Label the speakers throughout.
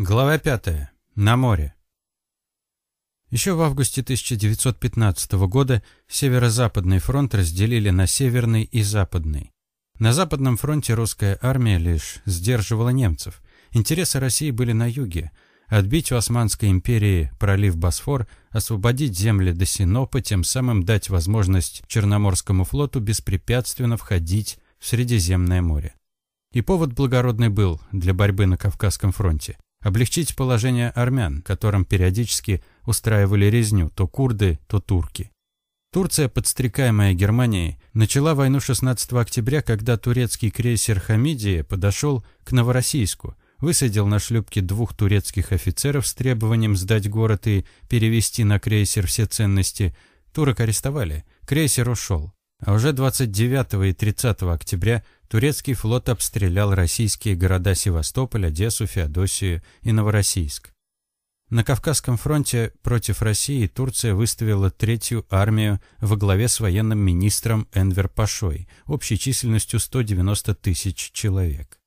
Speaker 1: Глава 5. На море. Еще в августе 1915 года Северо-Западный фронт разделили на Северный и Западный. На Западном фронте русская армия лишь сдерживала немцев. Интересы России были на юге. Отбить у Османской империи пролив Босфор, освободить земли до Синопа, тем самым дать возможность Черноморскому флоту беспрепятственно входить в Средиземное море. И повод благородный был для борьбы на Кавказском фронте облегчить положение армян, которым периодически устраивали резню то курды, то турки. Турция, подстрекаемая Германией, начала войну 16 октября, когда турецкий крейсер «Хамидия» подошел к Новороссийску, высадил на шлюпке двух турецких офицеров с требованием сдать город и перевести на крейсер все ценности. Турок арестовали, крейсер ушел. А уже 29 и 30 октября турецкий флот обстрелял российские города Севастополь, Одессу, Феодосию и Новороссийск. На Кавказском фронте против России Турция выставила третью армию во главе с военным министром Энвер Пашой, общей численностью 190 тысяч человек.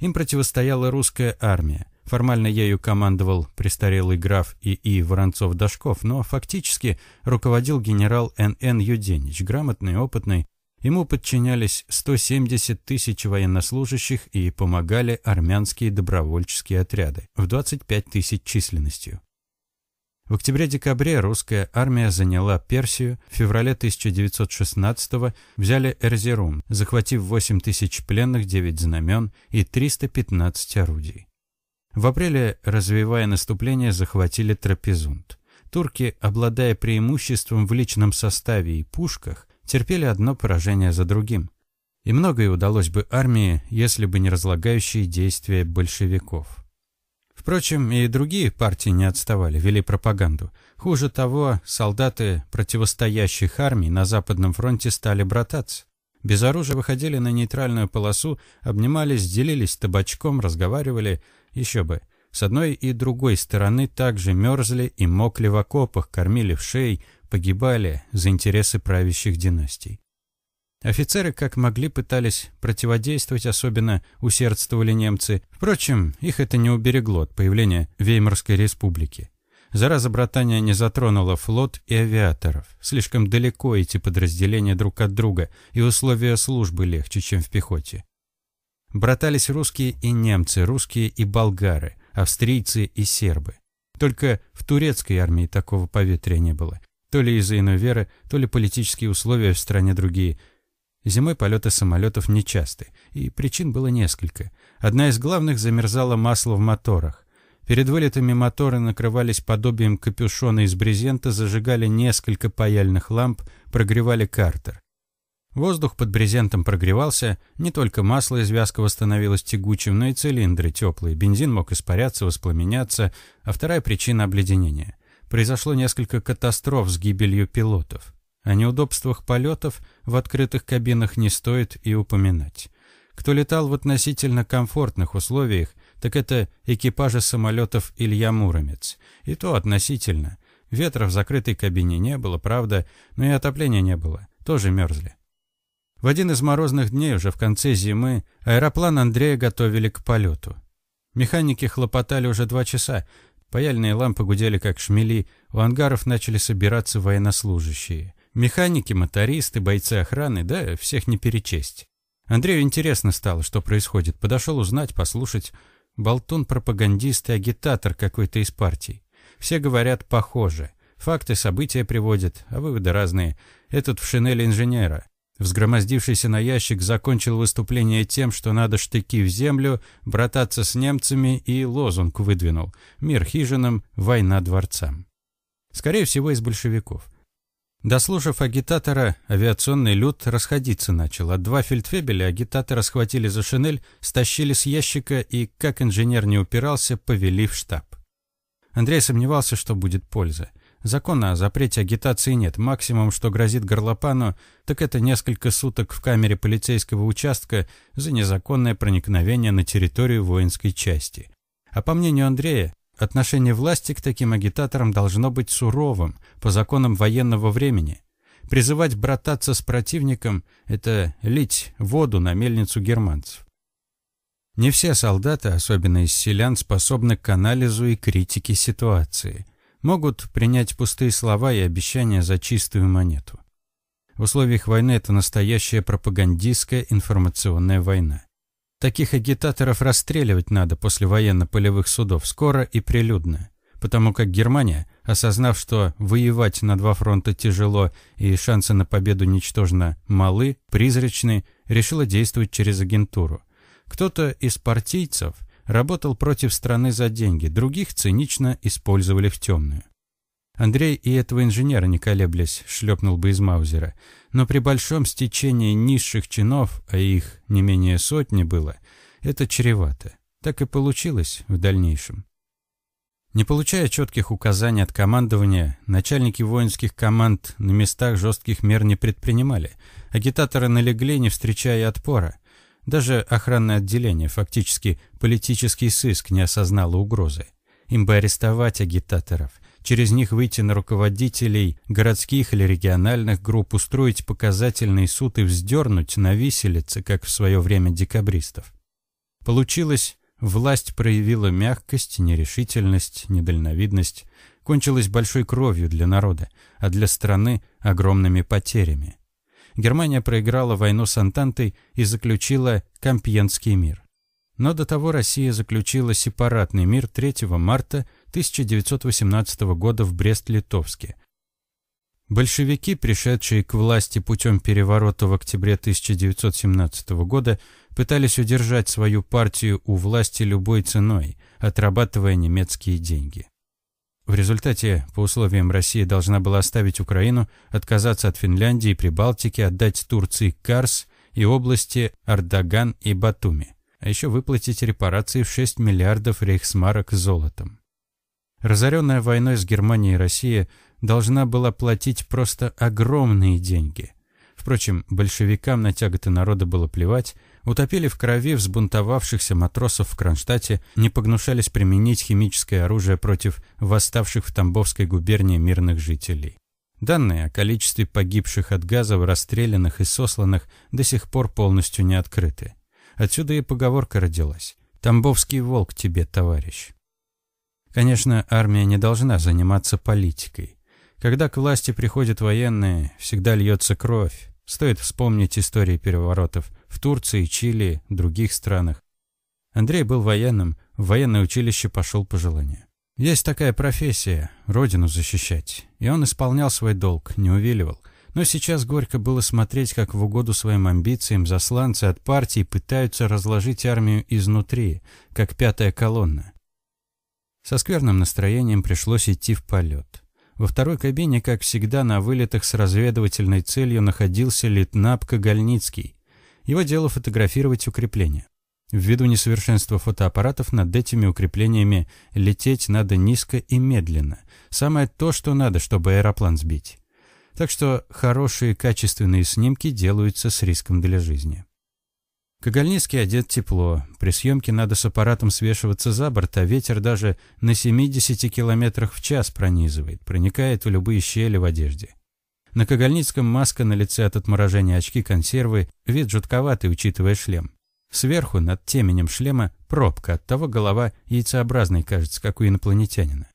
Speaker 1: Им противостояла русская армия. Формально ею командовал престарелый граф И.И. Воронцов-Дашков, но фактически руководил генерал Н.Н. Юденич, грамотный, опытный, Ему подчинялись 170 тысяч военнослужащих и помогали армянские добровольческие отряды в 25 тысяч численностью. В октябре-декабре русская армия заняла Персию, в феврале 1916 взяли Эрзерум, захватив 8 тысяч пленных, 9 знамен и 315 орудий. В апреле, развивая наступление, захватили Трапезунд. Турки, обладая преимуществом в личном составе и пушках, терпели одно поражение за другим. И многое удалось бы армии, если бы не разлагающие действия большевиков. Впрочем, и другие партии не отставали, вели пропаганду. Хуже того, солдаты противостоящих армий на Западном фронте стали брататься. Без оружия выходили на нейтральную полосу, обнимались, делились табачком, разговаривали. Еще бы. С одной и другой стороны также мерзли и мокли в окопах, кормили в шеи, погибали за интересы правящих династий. Офицеры как могли пытались противодействовать, особенно усердствовали немцы. Впрочем, их это не уберегло от появления Веймарской республики. Зараза братания не затронула флот и авиаторов. Слишком далеко эти подразделения друг от друга, и условия службы легче, чем в пехоте. Братались русские и немцы, русские и болгары, австрийцы и сербы. Только в турецкой армии такого поветрия не было. То ли из-за иной веры, то ли политические условия в стране другие. Зимой полеты самолетов нечасты, и причин было несколько. Одна из главных замерзало масло в моторах. Перед вылетами моторы накрывались подобием капюшона из брезента, зажигали несколько паяльных ламп, прогревали картер. Воздух под брезентом прогревался, не только масло из вязкого становилось тягучим, но и цилиндры теплые, бензин мог испаряться, воспламеняться, а вторая причина – обледенения произошло несколько катастроф с гибелью пилотов. О неудобствах полетов в открытых кабинах не стоит и упоминать. Кто летал в относительно комфортных условиях, так это экипажи самолетов Илья Муромец. И то относительно. Ветра в закрытой кабине не было, правда, но и отопления не было. Тоже мерзли. В один из морозных дней, уже в конце зимы, аэроплан Андрея готовили к полету. Механики хлопотали уже два часа, Паяльные лампы гудели как шмели, у ангаров начали собираться военнослужащие. Механики, мотористы, бойцы охраны, да, всех не перечесть. Андрею интересно стало, что происходит. Подошел узнать, послушать. Болтун, пропагандист и агитатор какой-то из партий. Все говорят похоже. Факты, события приводят, а выводы разные. Этот в шинели инженера. Взгромоздившийся на ящик закончил выступление тем, что надо штыки в землю, брататься с немцами и лозунг выдвинул «Мир хижинам, война дворцам». Скорее всего, из большевиков. Дослушав агитатора, авиационный люд расходиться начал, а два фельдфебеля агитатора схватили за шинель, стащили с ящика и, как инженер не упирался, повели в штаб. Андрей сомневался, что будет польза. Закона о запрете агитации нет. Максимум, что грозит горлопану, так это несколько суток в камере полицейского участка за незаконное проникновение на территорию воинской части. А по мнению Андрея, отношение власти к таким агитаторам должно быть суровым, по законам военного времени. Призывать брататься с противником – это лить воду на мельницу германцев. Не все солдаты, особенно из селян, способны к анализу и критике ситуации. Могут принять пустые слова и обещания за чистую монету. В условиях войны это настоящая пропагандистская информационная война. Таких агитаторов расстреливать надо после военно-полевых судов скоро и прилюдно, потому как Германия, осознав, что воевать на два фронта тяжело и шансы на победу ничтожно малы, призрачны, решила действовать через агентуру. Кто-то из партийцев работал против страны за деньги, других цинично использовали в темную. Андрей и этого инженера, не колеблясь, шлепнул бы из Маузера. Но при большом стечении низших чинов, а их не менее сотни было, это чревато. Так и получилось в дальнейшем. Не получая четких указаний от командования, начальники воинских команд на местах жестких мер не предпринимали. Агитаторы налегли, не встречая отпора. Даже охранное отделение, фактически политический сыск, не осознало угрозы. Им бы арестовать агитаторов – через них выйти на руководителей городских или региональных групп, устроить показательный суд и вздернуть на виселице, как в свое время декабристов. Получилось, власть проявила мягкость, нерешительность, недальновидность, кончилась большой кровью для народа, а для страны – огромными потерями. Германия проиграла войну с Антантой и заключила Компьенский мир. Но до того Россия заключила сепаратный мир 3 марта 1918 года в Брест-Литовске. Большевики, пришедшие к власти путем переворота в октябре 1917 года, пытались удержать свою партию у власти любой ценой, отрабатывая немецкие деньги. В результате, по условиям Россия должна была оставить Украину, отказаться от Финляндии и Прибалтики, отдать Турции Карс и области Ардаган и Батуми, а еще выплатить репарации в 6 миллиардов рейхсмарок золотом. Разоренная войной с Германией Россия должна была платить просто огромные деньги. Впрочем, большевикам на тяготы народа было плевать, утопили в крови взбунтовавшихся матросов в Кронштадте, не погнушались применить химическое оружие против восставших в Тамбовской губернии мирных жителей. Данные о количестве погибших от газов, расстрелянных и сосланных до сих пор полностью не открыты. Отсюда и поговорка родилась. «Тамбовский волк тебе, товарищ». Конечно, армия не должна заниматься политикой. Когда к власти приходят военные, всегда льется кровь. Стоит вспомнить истории переворотов в Турции, Чили, других странах. Андрей был военным, в военное училище пошел по желанию. Есть такая профессия – родину защищать. И он исполнял свой долг, не увиливал. Но сейчас горько было смотреть, как в угоду своим амбициям засланцы от партии пытаются разложить армию изнутри, как пятая колонна. Со скверным настроением пришлось идти в полет. Во второй кабине, как всегда, на вылетах с разведывательной целью находился Литнап Кагальницкий. Его дело фотографировать укрепления. Ввиду несовершенства фотоаппаратов над этими укреплениями лететь надо низко и медленно. Самое то, что надо, чтобы аэроплан сбить. Так что хорошие качественные снимки делаются с риском для жизни. Кагальницкий одет тепло. При съемке надо с аппаратом свешиваться за борт, а ветер даже на 70 километрах в час пронизывает, проникает в любые щели в одежде. На Кагальницком маска на лице от отморожения очки консервы, вид жутковатый, учитывая шлем. Сверху, над теменем шлема, пробка, от того голова яйцеобразной кажется, как у инопланетянина.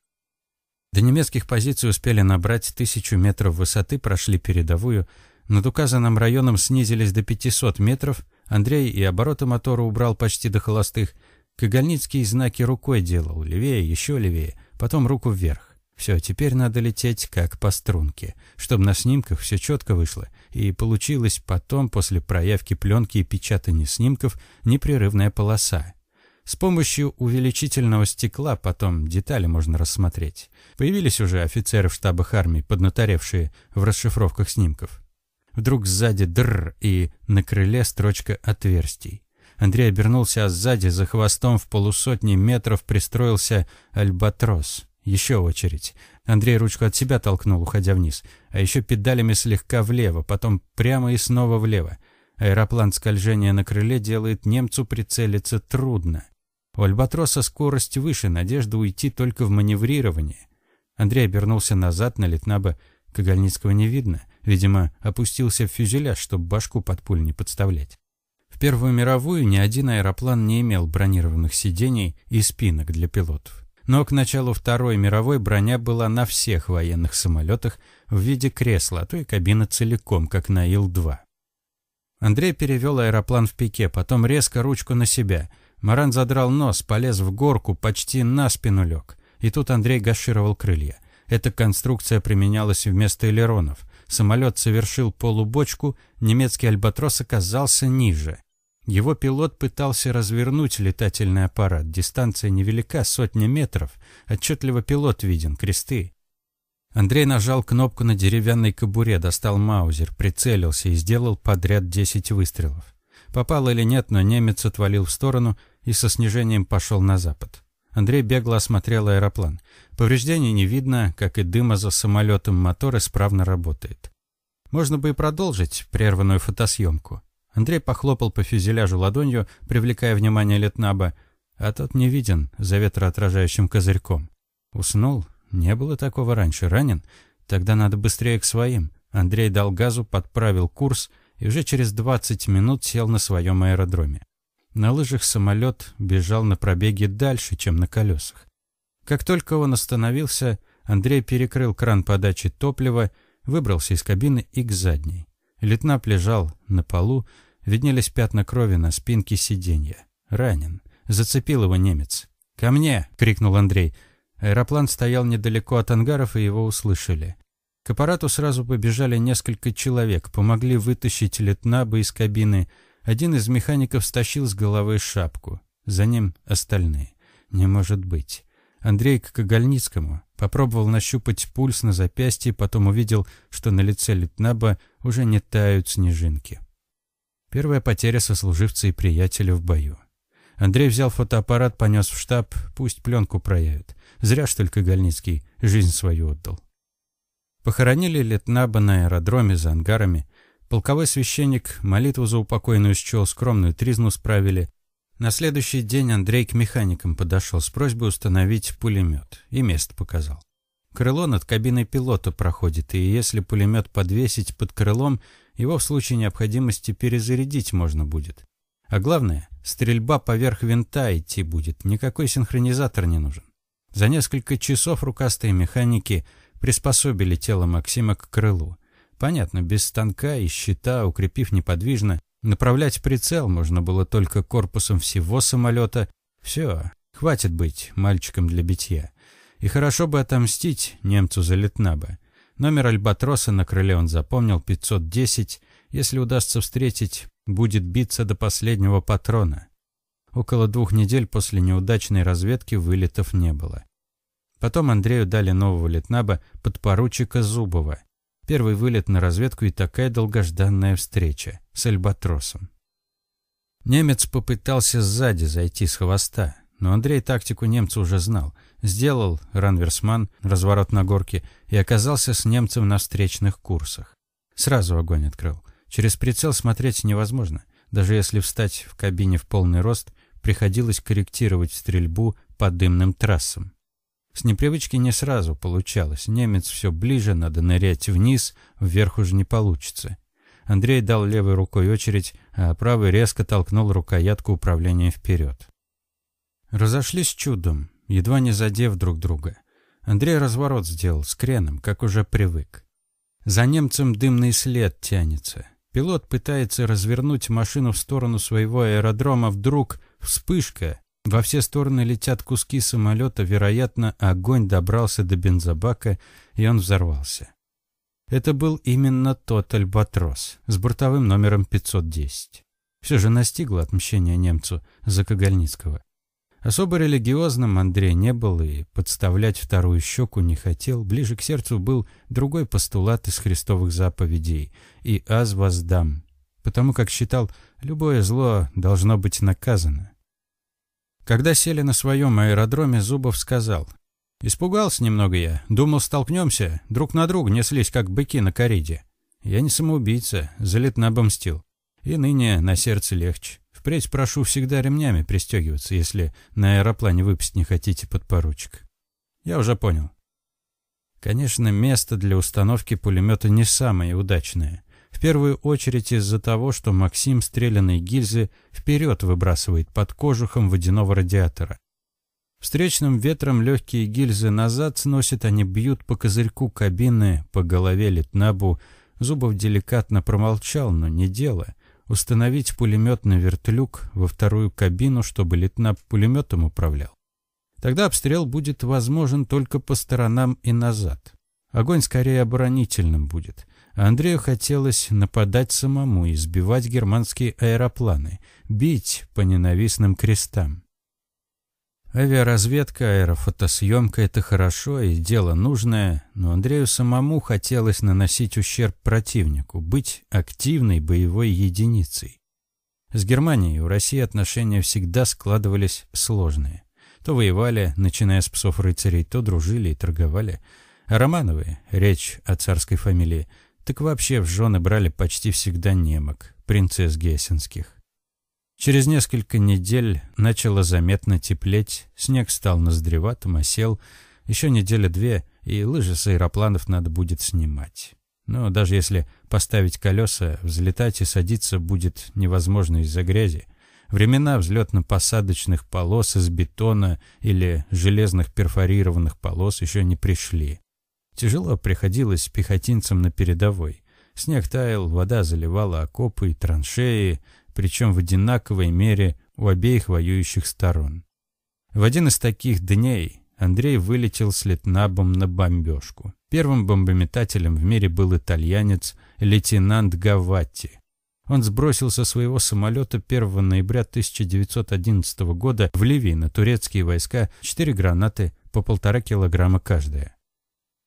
Speaker 1: До немецких позиций успели набрать тысячу метров высоты, прошли передовую, над указанным районом снизились до 500 метров, Андрей и обороты мотора убрал почти до холостых. Кагальницкий знаки рукой делал, левее, еще левее, потом руку вверх. Все, теперь надо лететь как по струнке, чтобы на снимках все четко вышло, и получилось потом, после проявки пленки и печатания снимков, непрерывная полоса. С помощью увеличительного стекла потом детали можно рассмотреть. Появились уже офицеры в штабах армии, поднаторевшие в расшифровках снимков. Вдруг сзади др и на крыле строчка отверстий. Андрей обернулся, а сзади, за хвостом в полусотни метров пристроился альбатрос. Еще очередь. Андрей ручку от себя толкнул, уходя вниз. А еще педалями слегка влево, потом прямо и снова влево. Аэроплан скольжения на крыле делает немцу прицелиться трудно. У альбатроса скорость выше, надежда уйти только в маневрирование. Андрей обернулся назад на Литнаба. Кагальницкого не видно. Видимо, опустился в фюзеляж, чтобы башку под пуль не подставлять. В Первую мировую ни один аэроплан не имел бронированных сидений и спинок для пилотов. Но к началу Второй мировой броня была на всех военных самолетах в виде кресла, а то и кабина целиком, как на Ил-2. Андрей перевел аэроплан в пике, потом резко ручку на себя. Маран задрал нос, полез в горку, почти на спину лег. И тут Андрей гашировал крылья. Эта конструкция применялась вместо элеронов. Самолет совершил полубочку, немецкий альбатрос оказался ниже. Его пилот пытался развернуть летательный аппарат. Дистанция невелика, сотня метров. Отчетливо пилот виден, кресты. Андрей нажал кнопку на деревянной кобуре, достал маузер, прицелился и сделал подряд 10 выстрелов. Попал или нет, но немец отвалил в сторону и со снижением пошел на запад. Андрей бегло осмотрел аэроплан. Повреждений не видно, как и дыма за самолетом, мотор исправно работает. Можно бы и продолжить прерванную фотосъемку. Андрей похлопал по фюзеляжу ладонью, привлекая внимание Летнаба, а тот не виден за ветроотражающим козырьком. Уснул? Не было такого раньше. Ранен? Тогда надо быстрее к своим. Андрей дал газу, подправил курс и уже через 20 минут сел на своем аэродроме. На лыжах самолет бежал на пробеге дальше, чем на колесах. Как только он остановился, Андрей перекрыл кран подачи топлива, выбрался из кабины и к задней. Летнап лежал на полу, виднелись пятна крови на спинке сиденья. Ранен. Зацепил его немец. «Ко мне!» — крикнул Андрей. Аэроплан стоял недалеко от ангаров, и его услышали. К аппарату сразу побежали несколько человек, помогли вытащить Летнаба из кабины. Один из механиков стащил с головы шапку. За ним остальные. Не может быть. Андрей к Когольницкому. Попробовал нащупать пульс на запястье, потом увидел, что на лице Литнаба уже не тают снежинки. Первая потеря сослуживца и приятеля в бою. Андрей взял фотоаппарат, понес в штаб, пусть пленку проявит. Зря, что ли, Когольницкий жизнь свою отдал. Похоронили Летнаба на аэродроме за ангарами. Полковой священник молитву за упокойную счел, скромную тризну справили. На следующий день Андрей к механикам подошел с просьбой установить пулемет и место показал. Крыло над кабиной пилота проходит, и если пулемет подвесить под крылом, его в случае необходимости перезарядить можно будет. А главное, стрельба поверх винта идти будет, никакой синхронизатор не нужен. За несколько часов рукастые механики приспособили тело Максима к крылу. Понятно, без станка и щита, укрепив неподвижно, Направлять прицел можно было только корпусом всего самолета. Все, хватит быть мальчиком для битья. И хорошо бы отомстить немцу за Литнаба. Номер Альбатроса на крыле он запомнил 510. Если удастся встретить, будет биться до последнего патрона. Около двух недель после неудачной разведки вылетов не было. Потом Андрею дали нового летнаба подпоручика Зубова. Первый вылет на разведку и такая долгожданная встреча с Альбатросом. Немец попытался сзади зайти с хвоста, но Андрей тактику немца уже знал. Сделал ранверсман, разворот на горке, и оказался с немцем на встречных курсах. Сразу огонь открыл. Через прицел смотреть невозможно. Даже если встать в кабине в полный рост, приходилось корректировать стрельбу по дымным трассам. С непривычки не сразу получалось. Немец все ближе, надо нырять вниз, вверх уже не получится. Андрей дал левой рукой очередь, а правой резко толкнул рукоятку управления вперед. Разошлись чудом, едва не задев друг друга. Андрей разворот сделал с креном, как уже привык. За немцем дымный след тянется. Пилот пытается развернуть машину в сторону своего аэродрома, вдруг вспышка, во все стороны летят куски самолета, вероятно, огонь добрался до бензобака, и он взорвался. Это был именно тот «Альбатрос» с бортовым номером 510. Все же настигло отмщение немцу за Когольницкого. Особо религиозным Андрей не был и подставлять вторую щеку не хотел. Ближе к сердцу был другой постулат из христовых заповедей «И аз воздам», потому как считал, любое зло должно быть наказано. Когда сели на своем аэродроме, Зубов сказал. «Испугался немного я. Думал, столкнемся. Друг на друга неслись, как быки на кориде. Я не самоубийца, залетно обомстил. И ныне на сердце легче. Впредь прошу всегда ремнями пристегиваться, если на аэроплане выпасть не хотите, подпоручик. Я уже понял. Конечно, место для установки пулемета не самое удачное. В первую очередь из-за того, что Максим стрелянные гильзы вперед выбрасывает под кожухом водяного радиатора. Встречным ветром легкие гильзы назад сносят, они бьют по козырьку кабины, по голове Литнабу. Зубов деликатно промолчал, но не дело. Установить пулеметный вертлюг во вторую кабину, чтобы Литнаб пулеметом управлял. Тогда обстрел будет возможен только по сторонам и назад. Огонь скорее оборонительным будет. Андрею хотелось нападать самому и сбивать германские аэропланы, бить по ненавистным крестам. Авиаразведка, аэрофотосъемка — это хорошо и дело нужное, но Андрею самому хотелось наносить ущерб противнику, быть активной боевой единицей. С Германией у России отношения всегда складывались сложные. То воевали, начиная с псов рыцарей, то дружили и торговали. А Романовы, речь о царской фамилии, так вообще в жены брали почти всегда немок, принцесс гессенских. Через несколько недель начало заметно теплеть, снег стал ноздреватым, осел. Еще неделя две, и лыжи с аэропланов надо будет снимать. Но даже если поставить колеса, взлетать и садиться будет невозможно из-за грязи. Времена взлетно-посадочных полос из бетона или железных перфорированных полос еще не пришли. Тяжело приходилось пехотинцам на передовой. Снег таял, вода заливала окопы и траншеи, причем в одинаковой мере у обеих воюющих сторон. В один из таких дней Андрей вылетел с летнабом на бомбежку. Первым бомбометателем в мире был итальянец лейтенант Гаватти. Он сбросил со своего самолета 1 ноября 1911 года в Ливии на турецкие войска 4 гранаты по полтора килограмма каждая.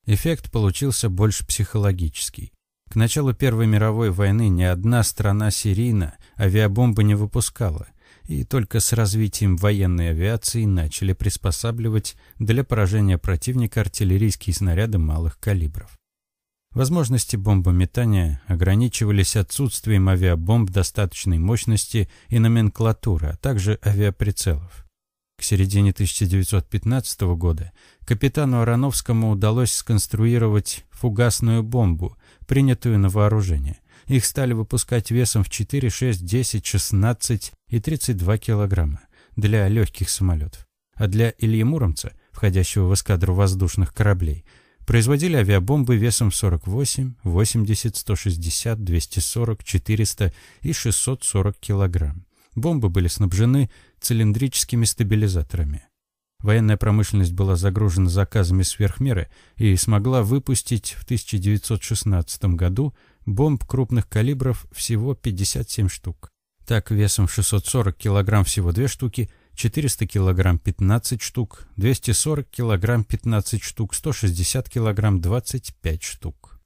Speaker 1: Эффект получился больше психологический. К началу Первой мировой войны ни одна страна серийно авиабомбы не выпускала, и только с развитием военной авиации начали приспосабливать для поражения противника артиллерийские снаряды малых калибров. Возможности бомбометания ограничивались отсутствием авиабомб достаточной мощности и номенклатуры, а также авиаприцелов. К середине 1915 года капитану Ароновскому удалось сконструировать фугасную бомбу, принятую на вооружение. Их стали выпускать весом в 4, 6, 10, 16 и 32 килограмма для легких самолетов. А для Ильи Муромца, входящего в эскадру воздушных кораблей, производили авиабомбы весом в 48, 80, 160, 240, 400 и 640 килограмм. Бомбы были снабжены цилиндрическими стабилизаторами. Военная промышленность была загружена заказами сверх меры и смогла выпустить в 1916 году бомб крупных калибров всего 57 штук. Так, весом 640 кг всего 2 штуки, 400 кг 15 штук, 240 кг 15 штук, 160 кг 25 штук.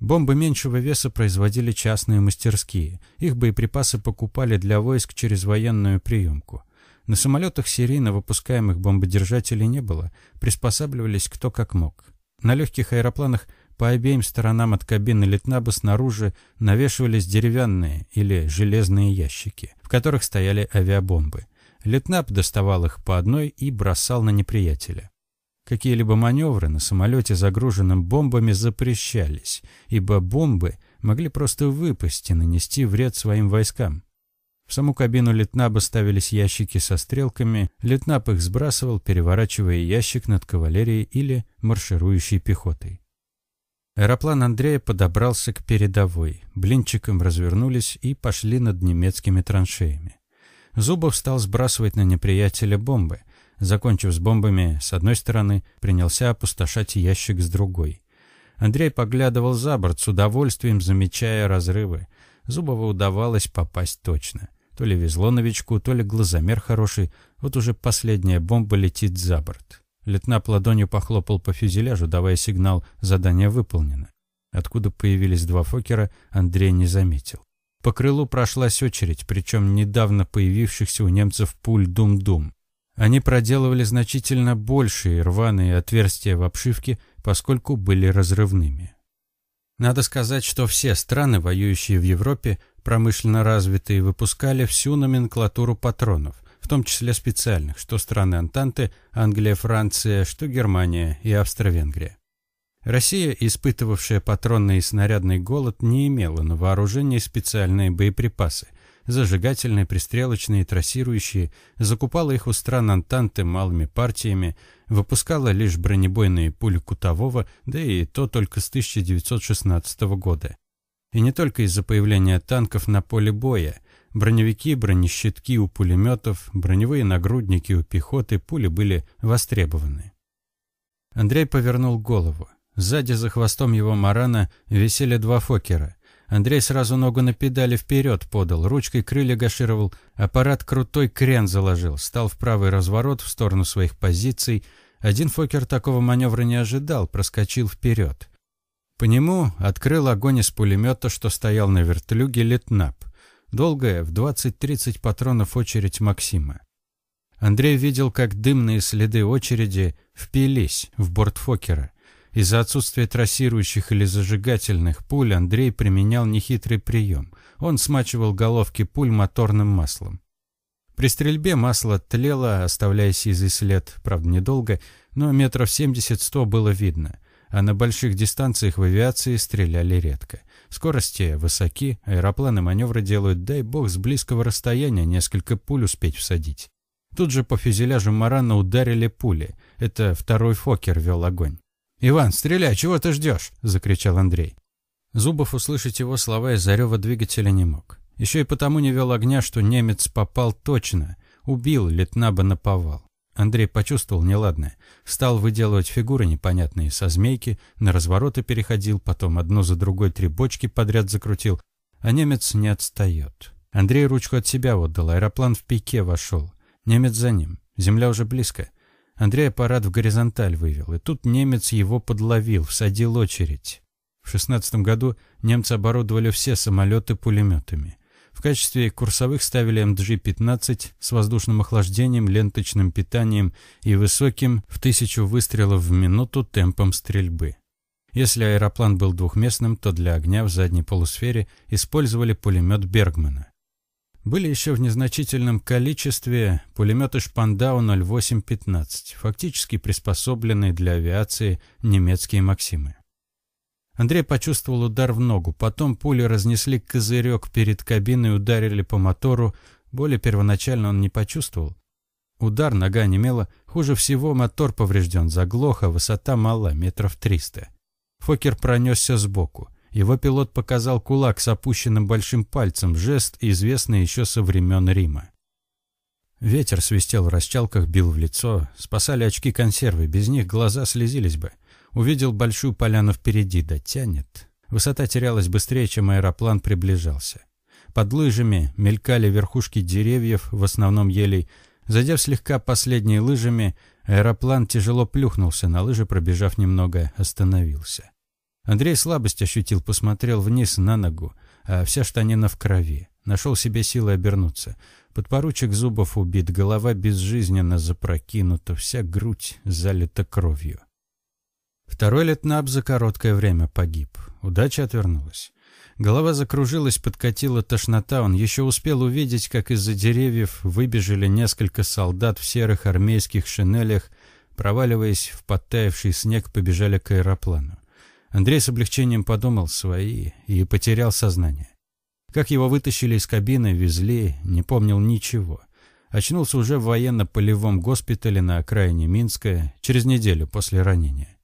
Speaker 1: Бомбы меньшего веса производили частные мастерские. Их боеприпасы покупали для войск через военную приемку. На самолетах серийно выпускаемых бомбодержателей не было, приспосабливались кто как мог. На легких аэропланах по обеим сторонам от кабины Литнаба снаружи навешивались деревянные или железные ящики, в которых стояли авиабомбы. Литнаб доставал их по одной и бросал на неприятеля. Какие-либо маневры на самолете, загруженном бомбами, запрещались, ибо бомбы могли просто выпасть и нанести вред своим войскам. В саму кабину Литнаба ставились ящики со стрелками, Литнаб их сбрасывал, переворачивая ящик над кавалерией или марширующей пехотой. Аэроплан Андрея подобрался к передовой, блинчиком развернулись и пошли над немецкими траншеями. Зубов стал сбрасывать на неприятеля бомбы. Закончив с бомбами с одной стороны, принялся опустошать ящик с другой. Андрей поглядывал за борт, с удовольствием замечая разрывы. Зубову удавалось попасть точно. То ли везло новичку, то ли глазомер хороший. Вот уже последняя бомба летит за борт. Летнап ладонью похлопал по фюзеляжу, давая сигнал «задание выполнено». Откуда появились два Фокера, Андрей не заметил. По крылу прошлась очередь, причем недавно появившихся у немцев пуль «Дум-Дум». Они проделывали значительно большие рваные отверстия в обшивке, поскольку были разрывными. Надо сказать, что все страны, воюющие в Европе, промышленно развитые, выпускали всю номенклатуру патронов, в том числе специальных, что страны Антанты, Англия, Франция, что Германия и Австро-Венгрия. Россия, испытывавшая патронный и снарядный голод, не имела на вооружении специальные боеприпасы, зажигательные, пристрелочные, трассирующие, закупала их у стран Антанты малыми партиями, выпускала лишь бронебойные пули Кутового, да и то только с 1916 года. И не только из-за появления танков на поле боя. Броневики, бронещитки у пулеметов, броневые нагрудники у пехоты, пули были востребованы. Андрей повернул голову. Сзади за хвостом его марана висели два фокера. Андрей сразу ногу на педали вперед подал, ручкой крылья гашировал, аппарат крутой крен заложил, стал в правый разворот в сторону своих позиций. Один фокер такого маневра не ожидал, проскочил вперед. По нему открыл огонь из пулемета, что стоял на вертлюге Литнап. Долгая, в 20-30 патронов очередь Максима. Андрей видел, как дымные следы очереди впились в борт Фокера. Из-за отсутствия трассирующих или зажигательных пуль Андрей применял нехитрый прием. Он смачивал головки пуль моторным маслом. При стрельбе масло тлело, оставляя сизый след, правда недолго, но метров 70-100 было видно, а на больших дистанциях в авиации стреляли редко. Скорости высоки, аэропланы маневры делают, дай бог, с близкого расстояния несколько пуль успеть всадить. Тут же по фюзеляжу Марана ударили пули. Это второй Фокер вел огонь. «Иван, стреляй, чего ты ждешь?» – закричал Андрей. Зубов услышать его слова из-за рева двигателя не мог. Еще и потому не вел огня, что немец попал точно. Убил Литнаба на повал. Андрей почувствовал неладное. Стал выделывать фигуры непонятные со змейки, на развороты переходил, потом одну за другой три бочки подряд закрутил. А немец не отстает. Андрей ручку от себя отдал, аэроплан в пике вошел. Немец за ним. Земля уже близко. Андрей аппарат в горизонталь вывел, и тут немец его подловил, всадил очередь. В 16 году немцы оборудовали все самолеты пулеметами. В качестве курсовых ставили МДЖ-15 с воздушным охлаждением, ленточным питанием и высоким в тысячу выстрелов в минуту темпом стрельбы. Если аэроплан был двухместным, то для огня в задней полусфере использовали пулемет Бергмана. Были еще в незначительном количестве пулеметы Шпандау 0815, фактически приспособленные для авиации немецкие «Максимы». Андрей почувствовал удар в ногу, потом пули разнесли козырек перед кабиной, ударили по мотору, боли первоначально он не почувствовал. Удар, нога немела, хуже всего мотор поврежден, заглох, а высота мала, метров триста. Фокер пронесся сбоку. Его пилот показал кулак с опущенным большим пальцем, жест, известный еще со времен Рима. Ветер свистел в расчалках, бил в лицо. Спасали очки консервы, без них глаза слезились бы. Увидел большую поляну впереди, дотянет. Высота терялась быстрее, чем аэроплан приближался. Под лыжами мелькали верхушки деревьев, в основном елей. Задев слегка последние лыжами, аэроплан тяжело плюхнулся на лыжи, пробежав немного, остановился. Андрей слабость ощутил, посмотрел вниз на ногу, а вся штанина в крови. Нашел себе силы обернуться. Подпоручик Зубов убит, голова безжизненно запрокинута, вся грудь залита кровью. Второй летнаб за короткое время погиб. Удача отвернулась. Голова закружилась, подкатила тошнота. Он еще успел увидеть, как из-за деревьев выбежали несколько солдат в серых армейских шинелях, проваливаясь в подтаявший снег, побежали к аэроплану. Андрей с облегчением подумал свои и потерял сознание. Как его вытащили из кабины, везли, не помнил ничего. Очнулся уже в военно-полевом госпитале на окраине Минска через неделю после ранения.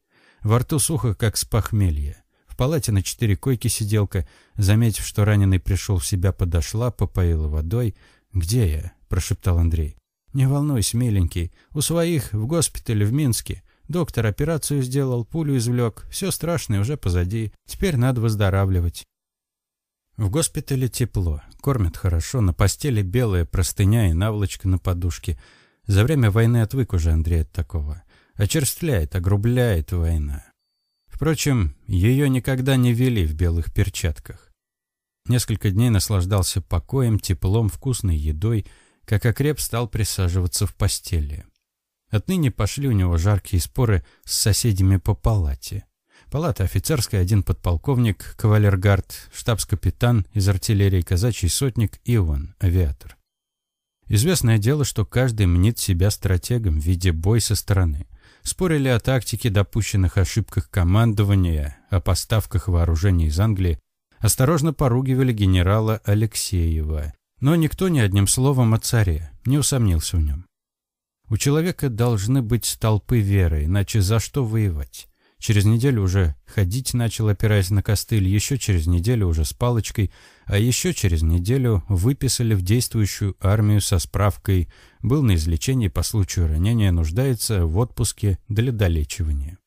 Speaker 1: Во рту сухо, как с похмелья. В палате на четыре койки сиделка, заметив, что раненый пришел в себя, подошла, попоила водой. «Где я?» – прошептал Андрей. «Не волнуйся, миленький. У своих, в госпитале в Минске. Доктор операцию сделал, пулю извлек. Все страшное уже позади. Теперь надо выздоравливать. В госпитале тепло. Кормят хорошо. На постели белая простыня и наволочка на подушке. За время войны отвык уже Андрей от такого. Очерствляет, огрубляет война. Впрочем, ее никогда не вели в белых перчатках. Несколько дней наслаждался покоем, теплом, вкусной едой, как окреп стал присаживаться в постели. Отныне пошли у него жаркие споры с соседями по палате. Палата офицерская, один подполковник, кавалергард, штабс-капитан из артиллерии, казачий сотник и он, авиатор. Известное дело, что каждый мнит себя стратегом в виде бой со стороны. Спорили о тактике, допущенных ошибках командования, о поставках вооружений из Англии, осторожно поругивали генерала Алексеева. Но никто ни одним словом о царе не усомнился в нем. У человека должны быть столпы веры, иначе за что воевать? Через неделю уже ходить начал, опираясь на костыль, еще через неделю уже с палочкой, а еще через неделю выписали в действующую армию со справкой «был на излечении по случаю ранения, нуждается в отпуске для долечивания».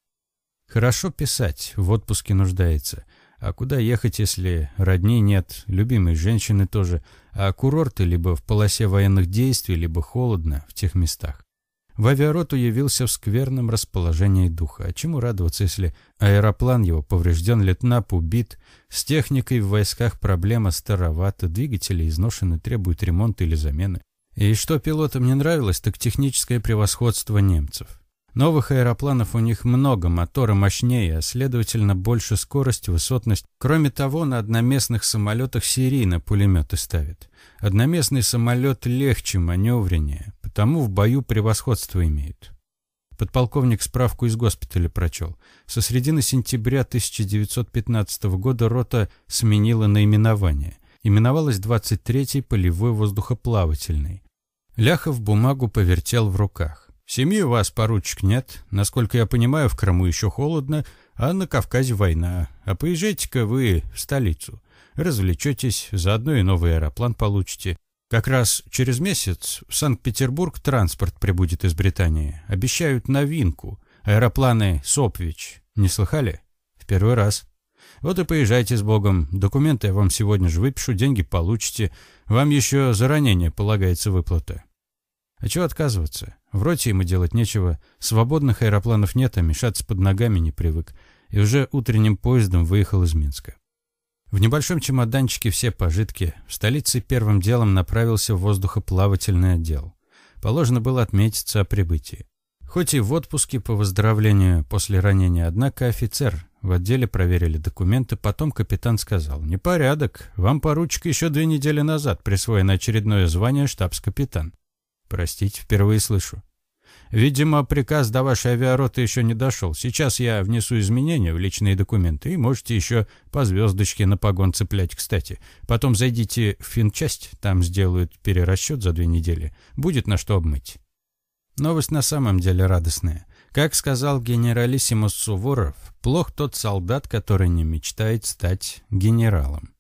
Speaker 1: Хорошо писать «в отпуске нуждается», а куда ехать, если родни нет, любимой женщины тоже, а курорты либо в полосе военных действий, либо холодно в тех местах. В авиароту явился в скверном расположении духа. А чему радоваться, если аэроплан его поврежден, летнап убит, с техникой в войсках проблема старовата, двигатели изношены, требуют ремонта или замены. И что пилотам не нравилось, так техническое превосходство немцев. Новых аэропланов у них много, моторы мощнее, а следовательно больше скорость, высотность. Кроме того, на одноместных самолетах серийно пулеметы ставят. Одноместный самолет легче, маневреннее, потому в бою превосходство имеют. Подполковник справку из госпиталя прочел. Со средины сентября 1915 года рота сменила наименование. Именовалась 23-й полевой воздухоплавательный. Ляхов бумагу повертел в руках. Семьи у вас, поручик, нет. Насколько я понимаю, в Крыму еще холодно, а на Кавказе война. А поезжайте-ка вы в столицу. Развлечетесь, заодно и новый аэроплан получите. Как раз через месяц в Санкт-Петербург транспорт прибудет из Британии. Обещают новинку. Аэропланы «Сопвич». Не слыхали? В первый раз. Вот и поезжайте с Богом. Документы я вам сегодня же выпишу, деньги получите. Вам еще за ранение полагается выплата. А чего отказываться? В роте ему делать нечего. Свободных аэропланов нет, а мешаться под ногами не привык. И уже утренним поездом выехал из Минска. В небольшом чемоданчике все пожитки. В столице первым делом направился в воздухоплавательный отдел. Положено было отметиться о прибытии. Хоть и в отпуске по выздоровлению после ранения, однако офицер. В отделе проверили документы, потом капитан сказал, «Непорядок, вам поручик еще две недели назад присвоено очередное звание штабс-капитан. Простите, впервые слышу. Видимо, приказ до вашей авиароты еще не дошел. Сейчас я внесу изменения в личные документы, и можете еще по звездочке на погон цеплять, кстати. Потом зайдите в финчасть, там сделают перерасчет за две недели. Будет на что обмыть. Новость на самом деле радостная. Как сказал генералиссимус Суворов, плох тот солдат, который не мечтает стать генералом.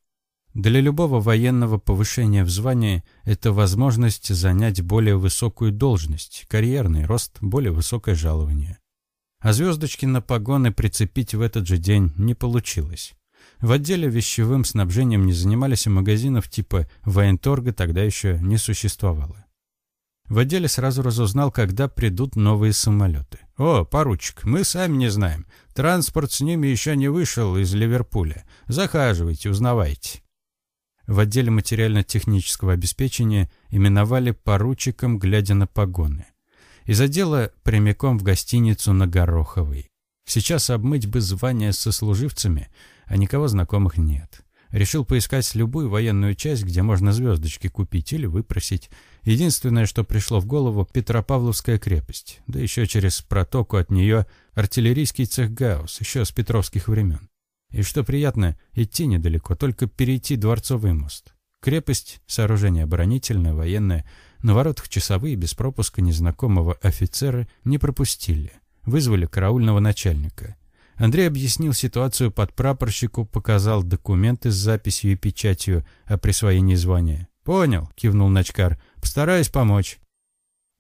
Speaker 1: Для любого военного повышения в звании это возможность занять более высокую должность, карьерный рост, более высокое жалование. А звездочки на погоны прицепить в этот же день не получилось. В отделе вещевым снабжением не занимались, и магазинов типа военторга тогда еще не существовало. В отделе сразу разузнал, когда придут новые самолеты. «О, поручик, мы сами не знаем. Транспорт с ними еще не вышел из Ливерпуля. Захаживайте, узнавайте» в отделе материально-технического обеспечения именовали поручиком, глядя на погоны. Из отдела прямиком в гостиницу на Гороховой. Сейчас обмыть бы звание со служивцами, а никого знакомых нет. Решил поискать любую военную часть, где можно звездочки купить или выпросить. Единственное, что пришло в голову – Петропавловская крепость. Да еще через протоку от нее артиллерийский цех Гаусс, еще с петровских времен. И что приятно, идти недалеко, только перейти Дворцовый мост. Крепость, сооружение оборонительное, военное, на воротах часовые без пропуска незнакомого офицера не пропустили. Вызвали караульного начальника. Андрей объяснил ситуацию под прапорщику, показал документы с записью и печатью о присвоении звания. «Понял», — кивнул Начкар, — «постараюсь помочь».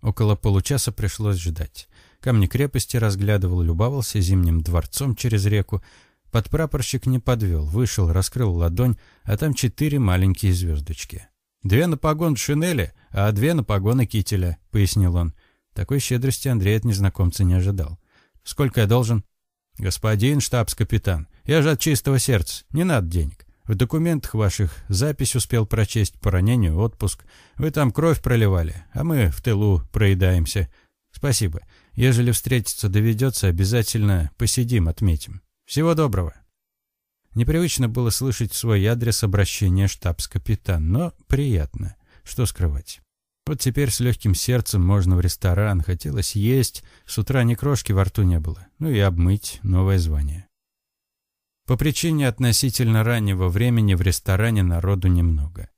Speaker 1: Около получаса пришлось ждать. Камни крепости разглядывал, любовался зимним дворцом через реку, Подпрапорщик не подвел, вышел, раскрыл ладонь, а там четыре маленькие звездочки. «Две на погон шинели, а две на погоны кителя», — пояснил он. Такой щедрости Андрей от незнакомца не ожидал. «Сколько я должен?» «Господин штабс-капитан, я же от чистого сердца, не надо денег. В документах ваших запись успел прочесть по ранению, отпуск. Вы там кровь проливали, а мы в тылу проедаемся. Спасибо. Ежели встретиться доведется, обязательно посидим, отметим. Всего доброго. Непривычно было слышать свой адрес обращения штабс-капитан, но приятно. Что скрывать. Вот теперь с легким сердцем можно в ресторан, хотелось есть, с утра ни крошки во рту не было, ну и обмыть новое звание. По причине относительно раннего времени в ресторане народу немного.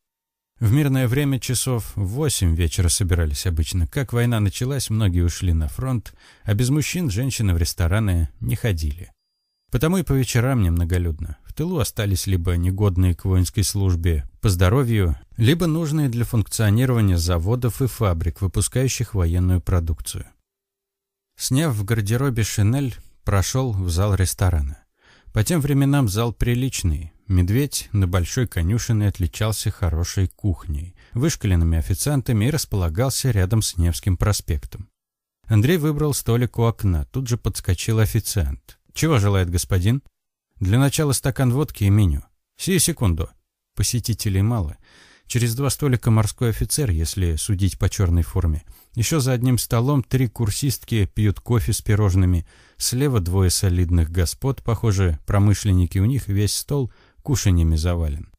Speaker 1: В мирное время часов в восемь вечера собирались обычно. Как война началась, многие ушли на фронт, а без мужчин женщины в рестораны не ходили. Потому и по вечерам немноголюдно. В тылу остались либо негодные к воинской службе по здоровью, либо нужные для функционирования заводов и фабрик, выпускающих военную продукцию. Сняв в гардеробе шинель, прошел в зал ресторана. По тем временам зал приличный. Медведь на большой конюшине отличался хорошей кухней, вышкаленными официантами и располагался рядом с Невским проспектом. Андрей выбрал столик у окна, тут же подскочил официант. «Чего желает господин?» «Для начала стакан водки и меню». «Сию секунду». Посетителей мало. Через два столика морской офицер, если судить по черной форме. Еще за одним столом три курсистки пьют кофе с пирожными. Слева двое солидных господ, похоже, промышленники. У них весь стол кушаньями завален.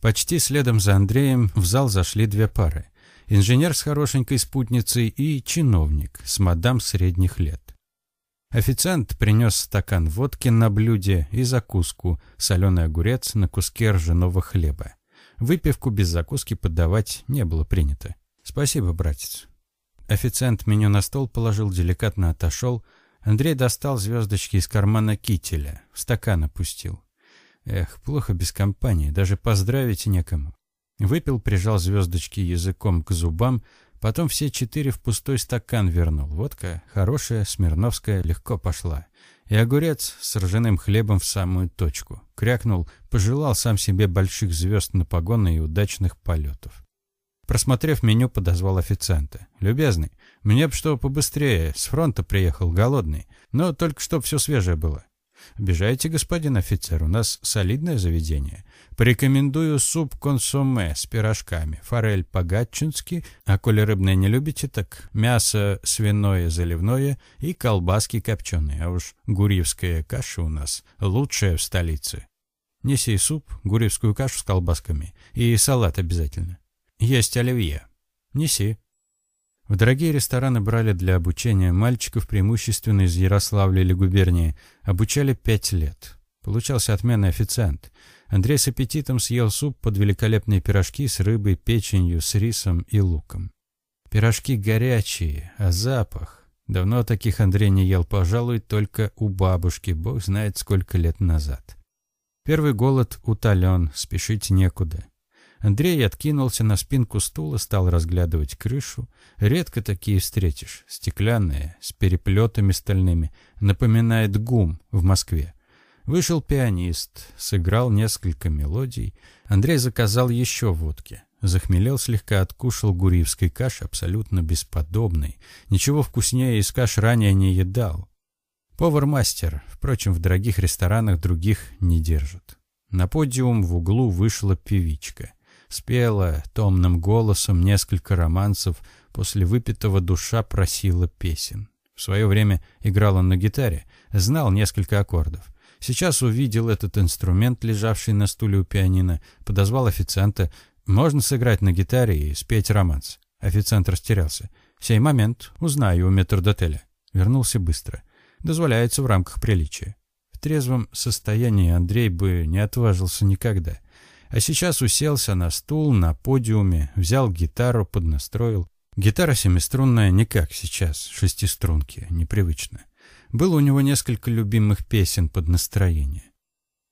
Speaker 1: Почти следом за Андреем в зал зашли две пары. Инженер с хорошенькой спутницей и чиновник с мадам средних лет. Официант принес стакан водки на блюде и закуску, соленый огурец на куске ржаного хлеба. Выпивку без закуски подавать не было принято. «Спасибо, братец». Официант меню на стол положил, деликатно отошел. Андрей достал звездочки из кармана кителя, в стакан опустил. Эх, плохо без компании, даже поздравить некому. Выпил, прижал звездочки языком к зубам, Потом все четыре в пустой стакан вернул. Водка хорошая, смирновская, легко пошла. И огурец с ржаным хлебом в самую точку. Крякнул, пожелал сам себе больших звезд на погоны и удачных полетов. Просмотрев меню, подозвал официанта. «Любезный, мне б что побыстрее, с фронта приехал, голодный, но только чтоб все свежее было». «Обижаете, господин офицер, у нас солидное заведение. Порекомендую суп консоме с пирожками, форель по-гатчински, а коли рыбное не любите, так мясо свиное заливное и колбаски копченые, а уж гурьевская каша у нас лучшая в столице. Неси суп, гурьевскую кашу с колбасками и салат обязательно. Есть оливье. Неси. В дорогие рестораны брали для обучения мальчиков, преимущественно из Ярославля или губернии. Обучали пять лет. Получался отменный официант. Андрей с аппетитом съел суп под великолепные пирожки с рыбой, печенью, с рисом и луком. Пирожки горячие, а запах... Давно таких Андрей не ел, пожалуй, только у бабушки, бог знает сколько лет назад. Первый голод утолен, спешить некуда. Андрей откинулся на спинку стула, стал разглядывать крышу. Редко такие встретишь. Стеклянные, с переплетами стальными. Напоминает ГУМ в Москве. Вышел пианист, сыграл несколько мелодий. Андрей заказал еще водки. Захмелел слегка, откушал гуриевской каши, абсолютно бесподобной. Ничего вкуснее из каш ранее не едал. Повар-мастер, впрочем, в дорогих ресторанах других не держат. На подиум в углу вышла певичка. Спела томным голосом несколько романсов, после выпитого душа просила песен. В свое время играл он на гитаре, знал несколько аккордов. Сейчас увидел этот инструмент, лежавший на стуле у пианино, подозвал официанта. «Можно сыграть на гитаре и спеть романс?» Официант растерялся. «Сей момент. Узнаю у метрдотеля». Вернулся быстро. Дозволяется в рамках приличия. В трезвом состоянии Андрей бы не отважился никогда. А сейчас уселся на стул на подиуме, взял гитару, поднастроил. Гитара семиструнная не как сейчас, шестиструнки, непривычно. Было у него несколько любимых песен под настроение.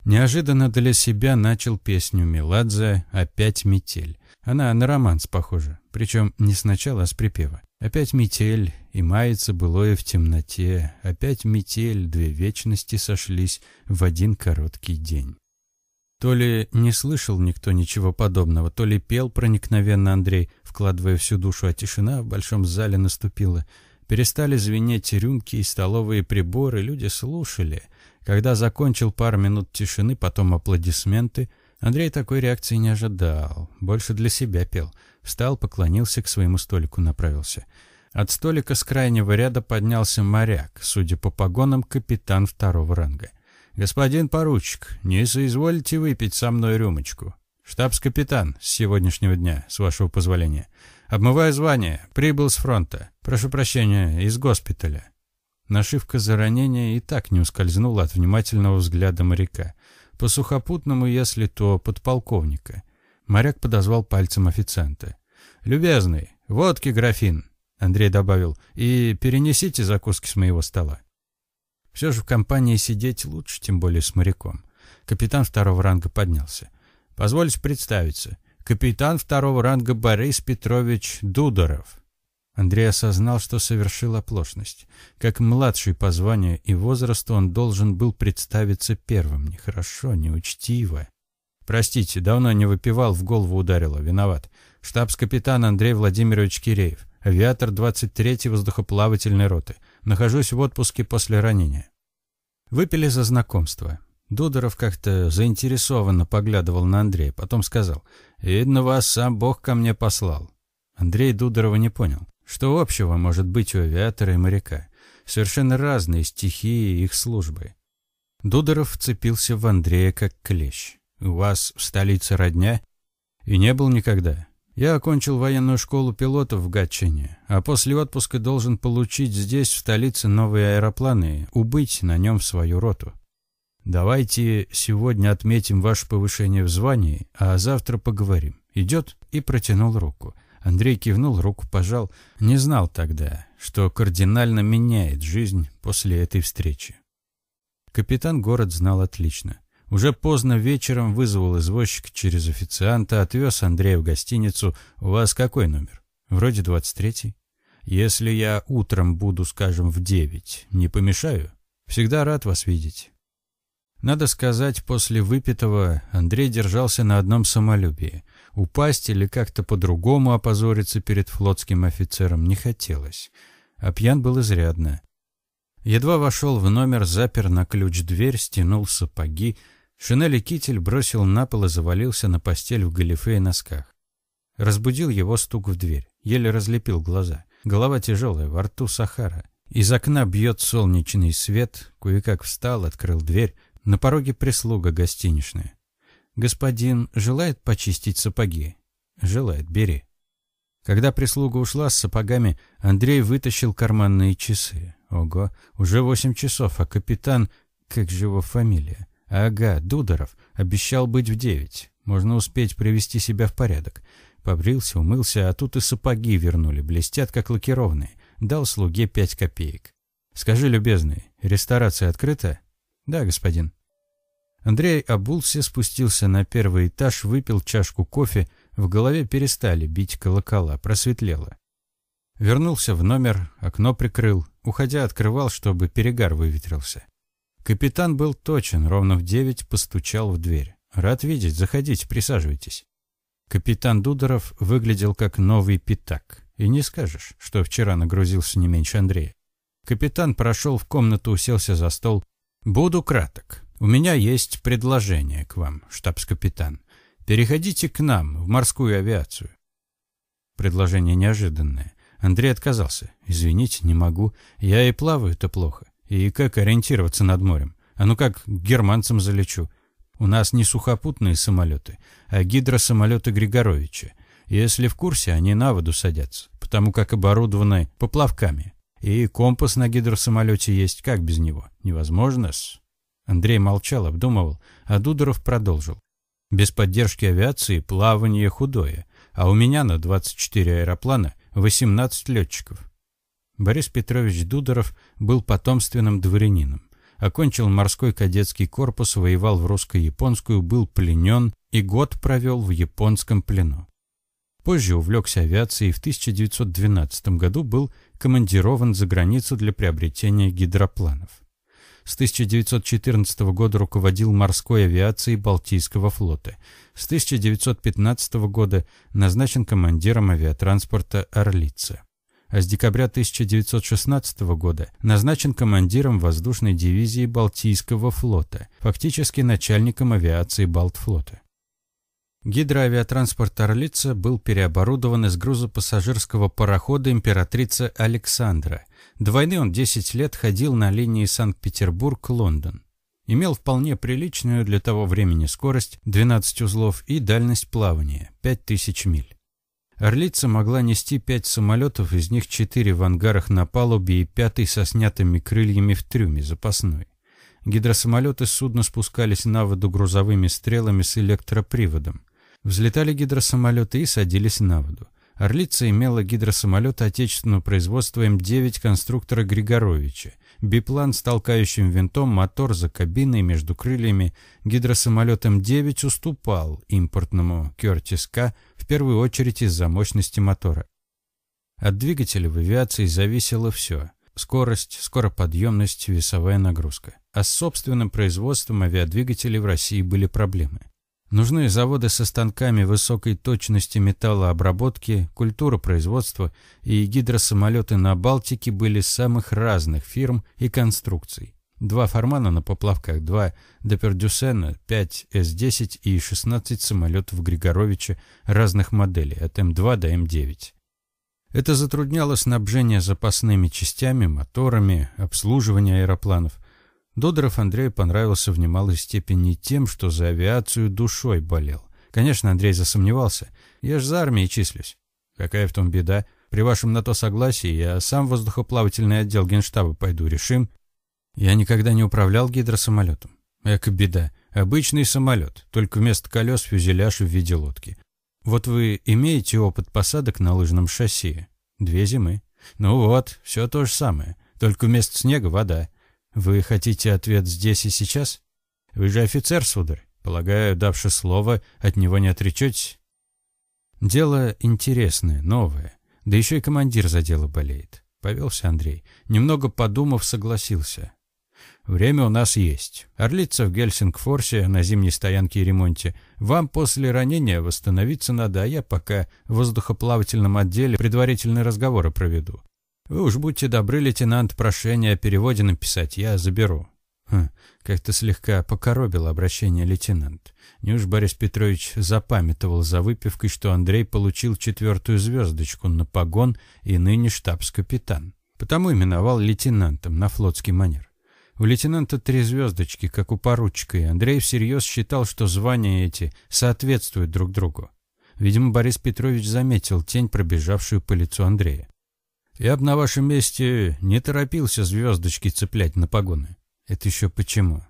Speaker 1: Неожиданно для себя начал песню Меладзе «Опять метель». Она на романс похожа, причем не сначала, а с припева. Опять метель, и мается былое в темноте. Опять метель, две вечности сошлись в один короткий день. То ли не слышал никто ничего подобного, то ли пел проникновенно Андрей, вкладывая всю душу, а тишина в большом зале наступила. Перестали звенеть рюмки и столовые приборы, люди слушали. Когда закончил пару минут тишины, потом аплодисменты, Андрей такой реакции не ожидал. Больше для себя пел. Встал, поклонился, к своему столику направился. От столика с крайнего ряда поднялся моряк, судя по погонам, капитан второго ранга. «Господин поручик, не соизволите выпить со мной рюмочку?» «Штабс-капитан с сегодняшнего дня, с вашего позволения. Обмываю звание. Прибыл с фронта. Прошу прощения, из госпиталя». Нашивка за ранение и так не ускользнула от внимательного взгляда моряка. По сухопутному, если то подполковника. Моряк подозвал пальцем официанта. «Любезный, водки графин», — Андрей добавил, «и перенесите закуски с моего стола». Все же в компании сидеть лучше, тем более с моряком. Капитан второго ранга поднялся. Позвольте представиться. Капитан второго ранга Борис Петрович Дудоров. Андрей осознал, что совершил оплошность. Как младший по званию и возрасту он должен был представиться первым. Нехорошо, неучтиво. Простите, давно не выпивал, в голову ударило. Виноват. Штабс-капитан Андрей Владимирович Киреев. Авиатор 23-й воздухоплавательной роты. Нахожусь в отпуске после ранения. Выпили за знакомство. Дудоров как-то заинтересованно поглядывал на Андрея, потом сказал, «Видно, вас сам Бог ко мне послал». Андрей Дудорова не понял, что общего может быть у авиатора и моряка. Совершенно разные стихии их службы. Дудоров вцепился в Андрея как клещ. «У вас в столице родня?» «И не был никогда. Я окончил военную школу пилотов в Гатчине, а после отпуска должен получить здесь, в столице, новые аэропланы, убыть на нем в свою роту. Давайте сегодня отметим ваше повышение в звании, а завтра поговорим. Идет? И протянул руку. Андрей кивнул, руку пожал. Не знал тогда, что кардинально меняет жизнь после этой встречи. Капитан город знал отлично. Уже поздно вечером вызвал извозчик через официанта, отвез Андрея в гостиницу. «У вас какой номер?» «Вроде двадцать третий». «Если я утром буду, скажем, в девять, не помешаю? Всегда рад вас видеть». Надо сказать, после выпитого Андрей держался на одном самолюбии. Упасть или как-то по-другому опозориться перед флотским офицером не хотелось. А пьян был изрядно. Едва вошел в номер, запер на ключ дверь, стянул сапоги, шинель и китель бросил на пол и завалился на постель в галифе и носках. Разбудил его стук в дверь, еле разлепил глаза. Голова тяжелая, во рту Сахара. Из окна бьет солнечный свет, кое-как встал, открыл дверь, на пороге прислуга гостиничная. «Господин желает почистить сапоги?» «Желает, бери». Когда прислуга ушла с сапогами, Андрей вытащил карманные часы. Ого, уже восемь часов, а капитан... Как же его фамилия? Ага, Дудоров. Обещал быть в девять. Можно успеть привести себя в порядок. Побрился, умылся, а тут и сапоги вернули, блестят как лакированные. Дал слуге пять копеек. «Скажи, любезный, ресторация открыта?» «Да, господин». Андрей обулся, спустился на первый этаж, выпил чашку кофе, в голове перестали бить колокола, просветлело. Вернулся в номер, окно прикрыл, уходя открывал, чтобы перегар выветрился. Капитан был точен, ровно в девять постучал в дверь. «Рад видеть, заходите, присаживайтесь». Капитан Дудоров выглядел как новый пятак. И не скажешь, что вчера нагрузился не меньше Андрея. Капитан прошел в комнату, уселся за стол, Буду краток. У меня есть предложение к вам, штабс-капитан. Переходите к нам, в морскую авиацию. Предложение неожиданное. Андрей отказался. Извините, не могу. Я и плаваю-то плохо. И как ориентироваться над морем? А ну как германцам залечу? У нас не сухопутные самолеты, а гидросамолеты Григоровича. Если в курсе, они на воду садятся, потому как оборудованы поплавками. И компас на гидросамолете есть, как без него? Невозможно-с. Андрей молчал, обдумывал, а Дудоров продолжил. Без поддержки авиации плавание худое, а у меня на 24 аэроплана 18 летчиков. Борис Петрович Дудоров был потомственным дворянином. Окончил морской кадетский корпус, воевал в русско-японскую, был пленен и год провел в японском плену. Позже увлекся авиацией и в 1912 году был командирован за границу для приобретения гидропланов. С 1914 года руководил морской авиацией Балтийского флота. С 1915 года назначен командиром авиатранспорта «Орлица». А с декабря 1916 года назначен командиром воздушной дивизии Балтийского флота, фактически начальником авиации Балтфлота. Гидроавиатранспорт «Орлица» был переоборудован из грузопассажирского парохода «Императрица Александра». До войны он 10 лет ходил на линии Санкт-Петербург-Лондон. Имел вполне приличную для того времени скорость 12 узлов и дальность плавания 5000 миль. Орлица могла нести пять самолетов, из них четыре в ангарах на палубе и пятый со снятыми крыльями в трюме запасной. Гидросамолеты с судна спускались на воду грузовыми стрелами с электроприводом. Взлетали гидросамолеты и садились на воду. Орлица имела гидросамолет отечественного производства М-9 конструктора Григоровича. Биплан с толкающим винтом, мотор за кабиной между крыльями. Гидросамолет М-9 уступал импортному Кертис К первую очередь из-за мощности мотора. От двигателя в авиации зависело все. Скорость, скороподъемность, весовая нагрузка. А с собственным производством авиадвигателей в России были проблемы. Нужны заводы со станками высокой точности металлообработки, культура производства и гидросамолеты на Балтике были самых разных фирм и конструкций. Два Формана на поплавках, два Депердюсена, 5 С-10 и 16 самолетов Григоровича разных моделей, от М2 до М9. Это затрудняло снабжение запасными частями, моторами, обслуживание аэропланов – Додоров Андрею понравился в немалой степени тем, что за авиацию душой болел. Конечно, Андрей засомневался. Я ж за армией числюсь. Какая в том беда? При вашем на то согласии я сам в воздухоплавательный отдел генштаба пойду, решим. Я никогда не управлял гидросамолетом. Эка беда. Обычный самолет, только вместо колес фюзеляж в виде лодки. Вот вы имеете опыт посадок на лыжном шасси? Две зимы. Ну вот, все то же самое, только вместо снега вода. Вы хотите ответ здесь и сейчас? Вы же офицер, сударь. Полагаю, давши слово, от него не отречетесь? Дело интересное, новое. Да еще и командир за дело болеет. Повелся Андрей. Немного подумав, согласился. Время у нас есть. Орлица в Гельсингфорсе на зимней стоянке и ремонте. Вам после ранения восстановиться надо, а я пока в воздухоплавательном отделе предварительные разговоры проведу. Вы уж будьте добры, лейтенант, прошение о переводе написать, я заберу. Хм, как-то слегка покоробил обращение лейтенант. Неуж Борис Петрович запамятовал за выпивкой, что Андрей получил четвертую звездочку на погон и ныне штабс-капитан. Потому именовал лейтенантом на флотский манер. У лейтенанта три звездочки, как у поручика, и Андрей всерьез считал, что звания эти соответствуют друг другу. Видимо, Борис Петрович заметил тень, пробежавшую по лицу Андрея. Я бы на вашем месте не торопился звездочки цеплять на погоны. Это еще почему?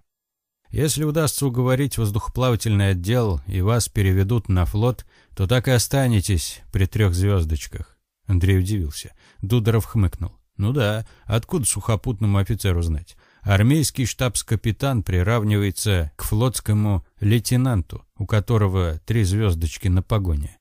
Speaker 1: Если удастся уговорить воздухоплавательный отдел и вас переведут на флот, то так и останетесь при трех звездочках. Андрей удивился. Дудоров хмыкнул. Ну да, откуда сухопутному офицеру знать? Армейский штабс-капитан приравнивается к флотскому лейтенанту, у которого три звездочки на погоне.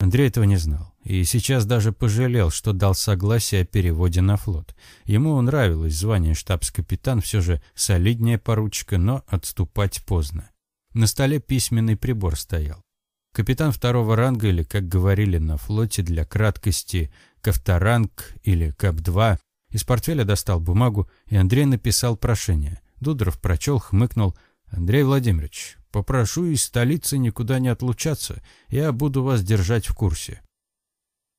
Speaker 1: Андрей этого не знал. И сейчас даже пожалел, что дал согласие о переводе на флот. Ему нравилось звание штабс-капитан, все же солиднее поручика, но отступать поздно. На столе письменный прибор стоял. Капитан второго ранга, или, как говорили на флоте для краткости, Ковторанг или КАП-2, из портфеля достал бумагу, и Андрей написал прошение. Дудров прочел, хмыкнул. «Андрей Владимирович, попрошу из столицы никуда не отлучаться, я буду вас держать в курсе.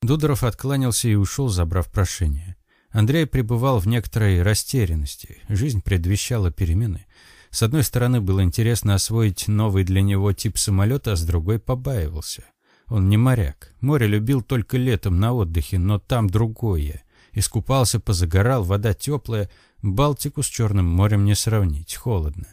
Speaker 1: Дудоров откланялся и ушел, забрав прошение. Андрей пребывал в некоторой растерянности. Жизнь предвещала перемены. С одной стороны, было интересно освоить новый для него тип самолета, а с другой побаивался. Он не моряк. Море любил только летом на отдыхе, но там другое. Искупался, позагорал, вода теплая. Балтику с Черным морем не сравнить, холодно.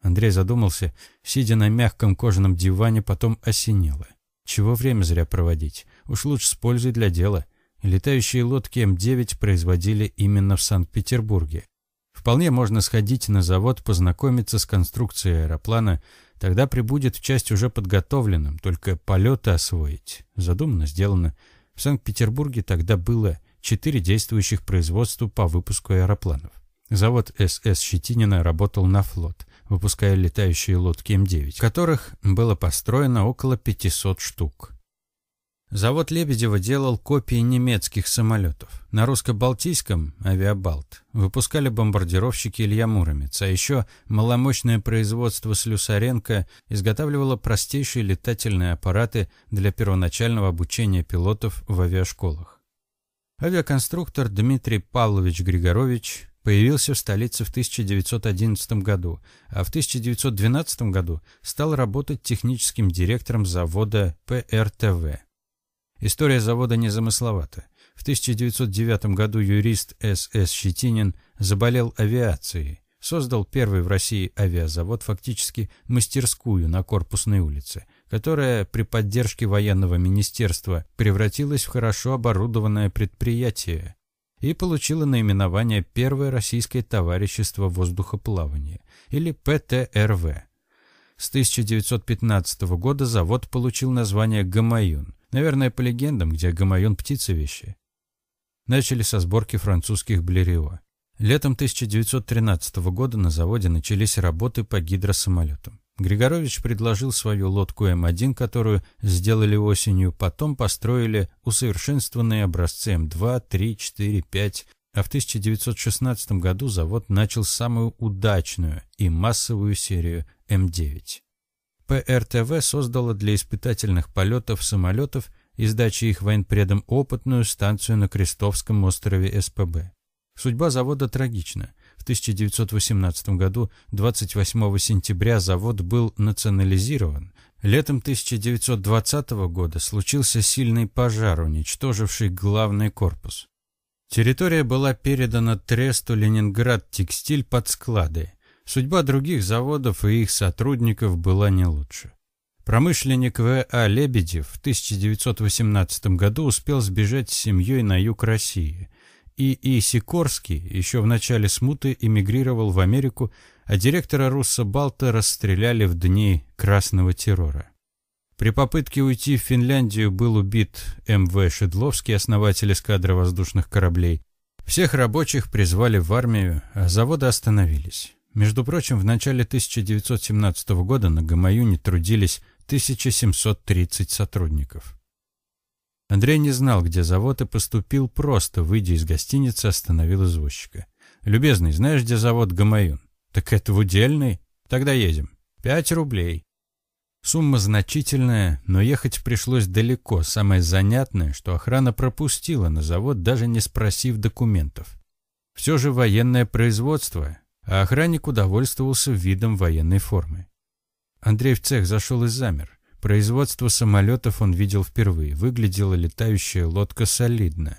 Speaker 1: Андрей задумался, сидя на мягком кожаном диване, потом осенело. Чего время зря проводить? Уж лучше с пользой для дела. Летающие лодки М9 производили именно в Санкт-Петербурге. Вполне можно сходить на завод, познакомиться с конструкцией аэроплана, тогда прибудет в часть уже подготовленным, только полеты освоить. Задумано, сделано. В Санкт-Петербурге тогда было четыре действующих производства по выпуску аэропланов. Завод СС Щетинина работал на флот, выпуская летающие лодки М9, которых было построено около 500 штук. Завод Лебедева делал копии немецких самолетов. На русско-балтийском «Авиабалт» выпускали бомбардировщики Илья Муромец, а еще маломощное производство Слюсаренко изготавливало простейшие летательные аппараты для первоначального обучения пилотов в авиашколах. Авиаконструктор Дмитрий Павлович Григорович Появился в столице в 1911 году, а в 1912 году стал работать техническим директором завода ПРТВ. История завода незамысловата. В 1909 году юрист С.С. Щетинин заболел авиацией, создал первый в России авиазавод, фактически мастерскую на Корпусной улице, которая при поддержке военного министерства превратилась в хорошо оборудованное предприятие и получила наименование Первое российское товарищество воздухоплавания, или ПТРВ. С 1915 года завод получил название «Гамаюн», наверное, по легендам, где Гамаюн – птица вещи. Начали со сборки французских Блерио. Летом 1913 года на заводе начались работы по гидросамолетам. Григорович предложил свою лодку М1, которую сделали осенью, потом построили усовершенствованные образцы М2, 3, 4, 5, а в 1916 году завод начал самую удачную и массовую серию М9. ПРТВ создала для испытательных полетов самолетов и сдачи их военпредом опытную станцию на Крестовском острове СПБ. Судьба завода трагична. В 1918 году, 28 сентября, завод был национализирован. Летом 1920 года случился сильный пожар, уничтоживший главный корпус. Территория была передана Тресту Ленинград Текстиль под склады. Судьба других заводов и их сотрудников была не лучше. Промышленник В.А. Лебедев в 1918 году успел сбежать с семьей на юг России – и И. Сикорский еще в начале смуты эмигрировал в Америку, а директора Русса Балта расстреляли в дни красного террора. При попытке уйти в Финляндию был убит М.В. Шедловский, основатель эскадры воздушных кораблей. Всех рабочих призвали в армию, а заводы остановились. Между прочим, в начале 1917 года на Гамаюне трудились 1730 сотрудников. Андрей не знал, где завод, и поступил просто, выйдя из гостиницы, остановил извозчика. «Любезный, знаешь, где завод Гамаюн?» «Так это в удельный? Тогда едем. Пять рублей». Сумма значительная, но ехать пришлось далеко. Самое занятное, что охрана пропустила на завод, даже не спросив документов. Все же военное производство, а охранник удовольствовался видом военной формы. Андрей в цех зашел и замер. Производство самолетов он видел впервые. Выглядела летающая лодка солидно.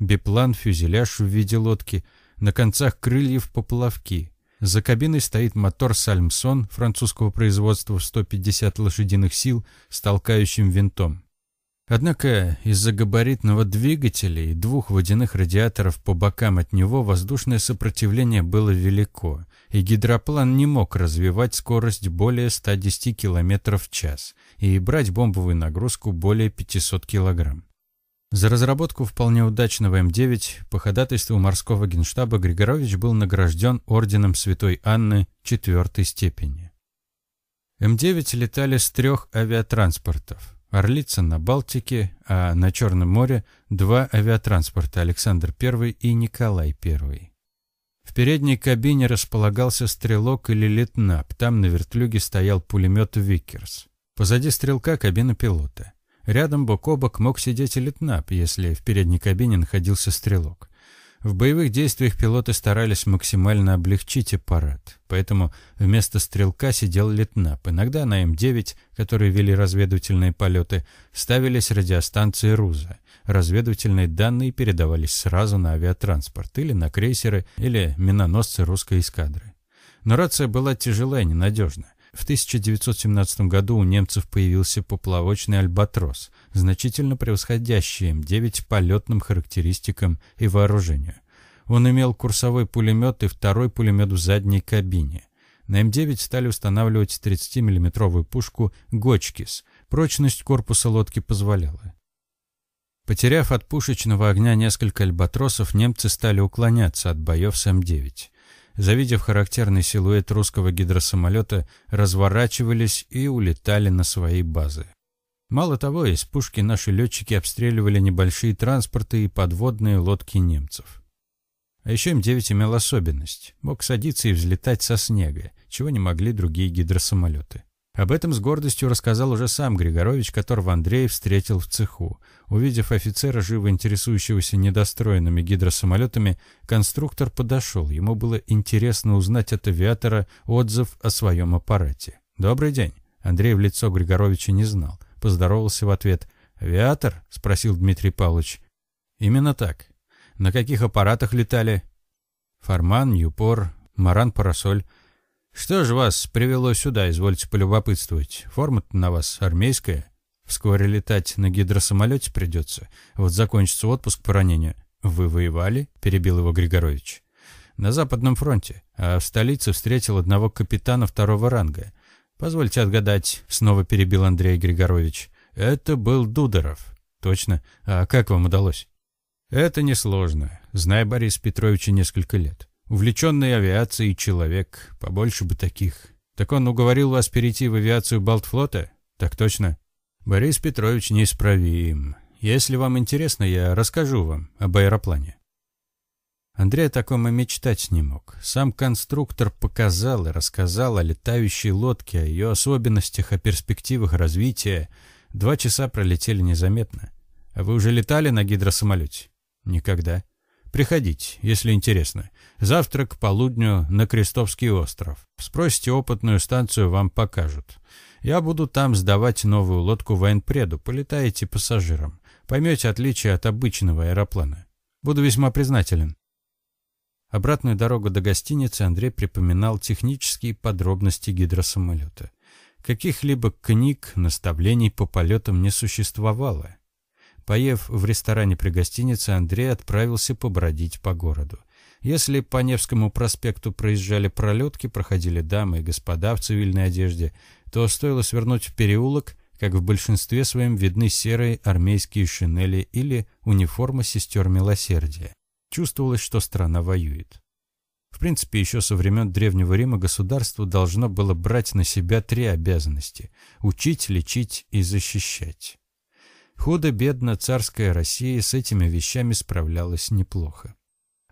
Speaker 1: Биплан, фюзеляж в виде лодки, на концах крыльев поплавки. За кабиной стоит мотор «Сальмсон» французского производства в 150 лошадиных сил с толкающим винтом. Однако из-за габаритного двигателя и двух водяных радиаторов по бокам от него воздушное сопротивление было велико, и гидроплан не мог развивать скорость более 110 км в час и брать бомбовую нагрузку более 500 кг. За разработку вполне удачного М9 по ходатайству морского генштаба Григорович был награжден орденом Святой Анны четвертой степени. М9 летали с трех авиатранспортов Орлица на Балтике, а на Черном море два авиатранспорта Александр I и Николай I. В передней кабине располагался стрелок или летнаб, там на вертлюге стоял пулемет «Викерс». Позади стрелка кабина пилота. Рядом бок о бок мог сидеть и летнаб, если в передней кабине находился стрелок. В боевых действиях пилоты старались максимально облегчить аппарат, поэтому вместо стрелка сидел летнаб. Иногда на М-9, которые вели разведывательные полеты, ставились радиостанции РУЗа. Разведывательные данные передавались сразу на авиатранспорт или на крейсеры или миноносцы русской эскадры. Но рация была тяжелая и ненадежна. В 1917 году у немцев появился поплавочный «Альбатрос», значительно превосходящий М9 полетным характеристикам и вооружению. Он имел курсовой пулемет и второй пулемет в задней кабине. На М9 стали устанавливать 30 миллиметровую пушку «Гочкис». Прочность корпуса лодки позволяла. Потеряв от пушечного огня несколько альбатросов, немцы стали уклоняться от боев с М9 завидев характерный силуэт русского гидросамолета, разворачивались и улетали на свои базы. Мало того, из пушки наши летчики обстреливали небольшие транспорты и подводные лодки немцев. А еще М9 имел особенность. Мог садиться и взлетать со снега, чего не могли другие гидросамолеты. Об этом с гордостью рассказал уже сам Григорович, которого Андрей встретил в цеху. Увидев офицера, живо интересующегося недостроенными гидросамолетами, конструктор подошел. Ему было интересно узнать от авиатора отзыв о своем аппарате. «Добрый день». Андрей лицо Григоровича не знал. Поздоровался в ответ. «Авиатор?» — спросил Дмитрий Павлович. «Именно так. На каких аппаратах летали?» «Форман, Юпор, Маран, Парасоль». «Что же вас привело сюда, извольте полюбопытствовать? Форма-то на вас армейская. Вскоре летать на гидросамолете придется. Вот закончится отпуск по ранению». «Вы воевали?» – перебил его Григорович. «На Западном фронте, а в столице встретил одного капитана второго ранга. Позвольте отгадать», – снова перебил Андрей Григорович. «Это был Дударов». «Точно. А как вам удалось?» «Это несложно. Знаю Бориса Петровича несколько лет. Увлеченный авиацией человек, побольше бы таких. Так он уговорил вас перейти в авиацию Балтфлота? Так точно. Борис Петрович неисправим. Если вам интересно, я расскажу вам об аэроплане. Андрей о таком и мечтать не мог. Сам конструктор показал и рассказал о летающей лодке, о ее особенностях, о перспективах развития. Два часа пролетели незаметно. А вы уже летали на гидросамолете? Никогда. Приходите, если интересно. Завтра к полудню на Крестовский остров. Спросите опытную станцию, вам покажут. Я буду там сдавать новую лодку военпреду, полетаете пассажиром. Поймете отличие от обычного аэроплана. Буду весьма признателен. Обратную дорогу до гостиницы Андрей припоминал технические подробности гидросамолета. Каких-либо книг, наставлений по полетам не существовало. Поев в ресторане при гостинице, Андрей отправился побродить по городу. Если по Невскому проспекту проезжали пролетки, проходили дамы и господа в цивильной одежде, то стоило свернуть в переулок, как в большинстве своем видны серые армейские шинели или униформа сестер милосердия. Чувствовалось, что страна воюет. В принципе, еще со времен Древнего Рима государство должно было брать на себя три обязанности – учить, лечить и защищать. Худо-бедно царская Россия с этими вещами справлялась неплохо.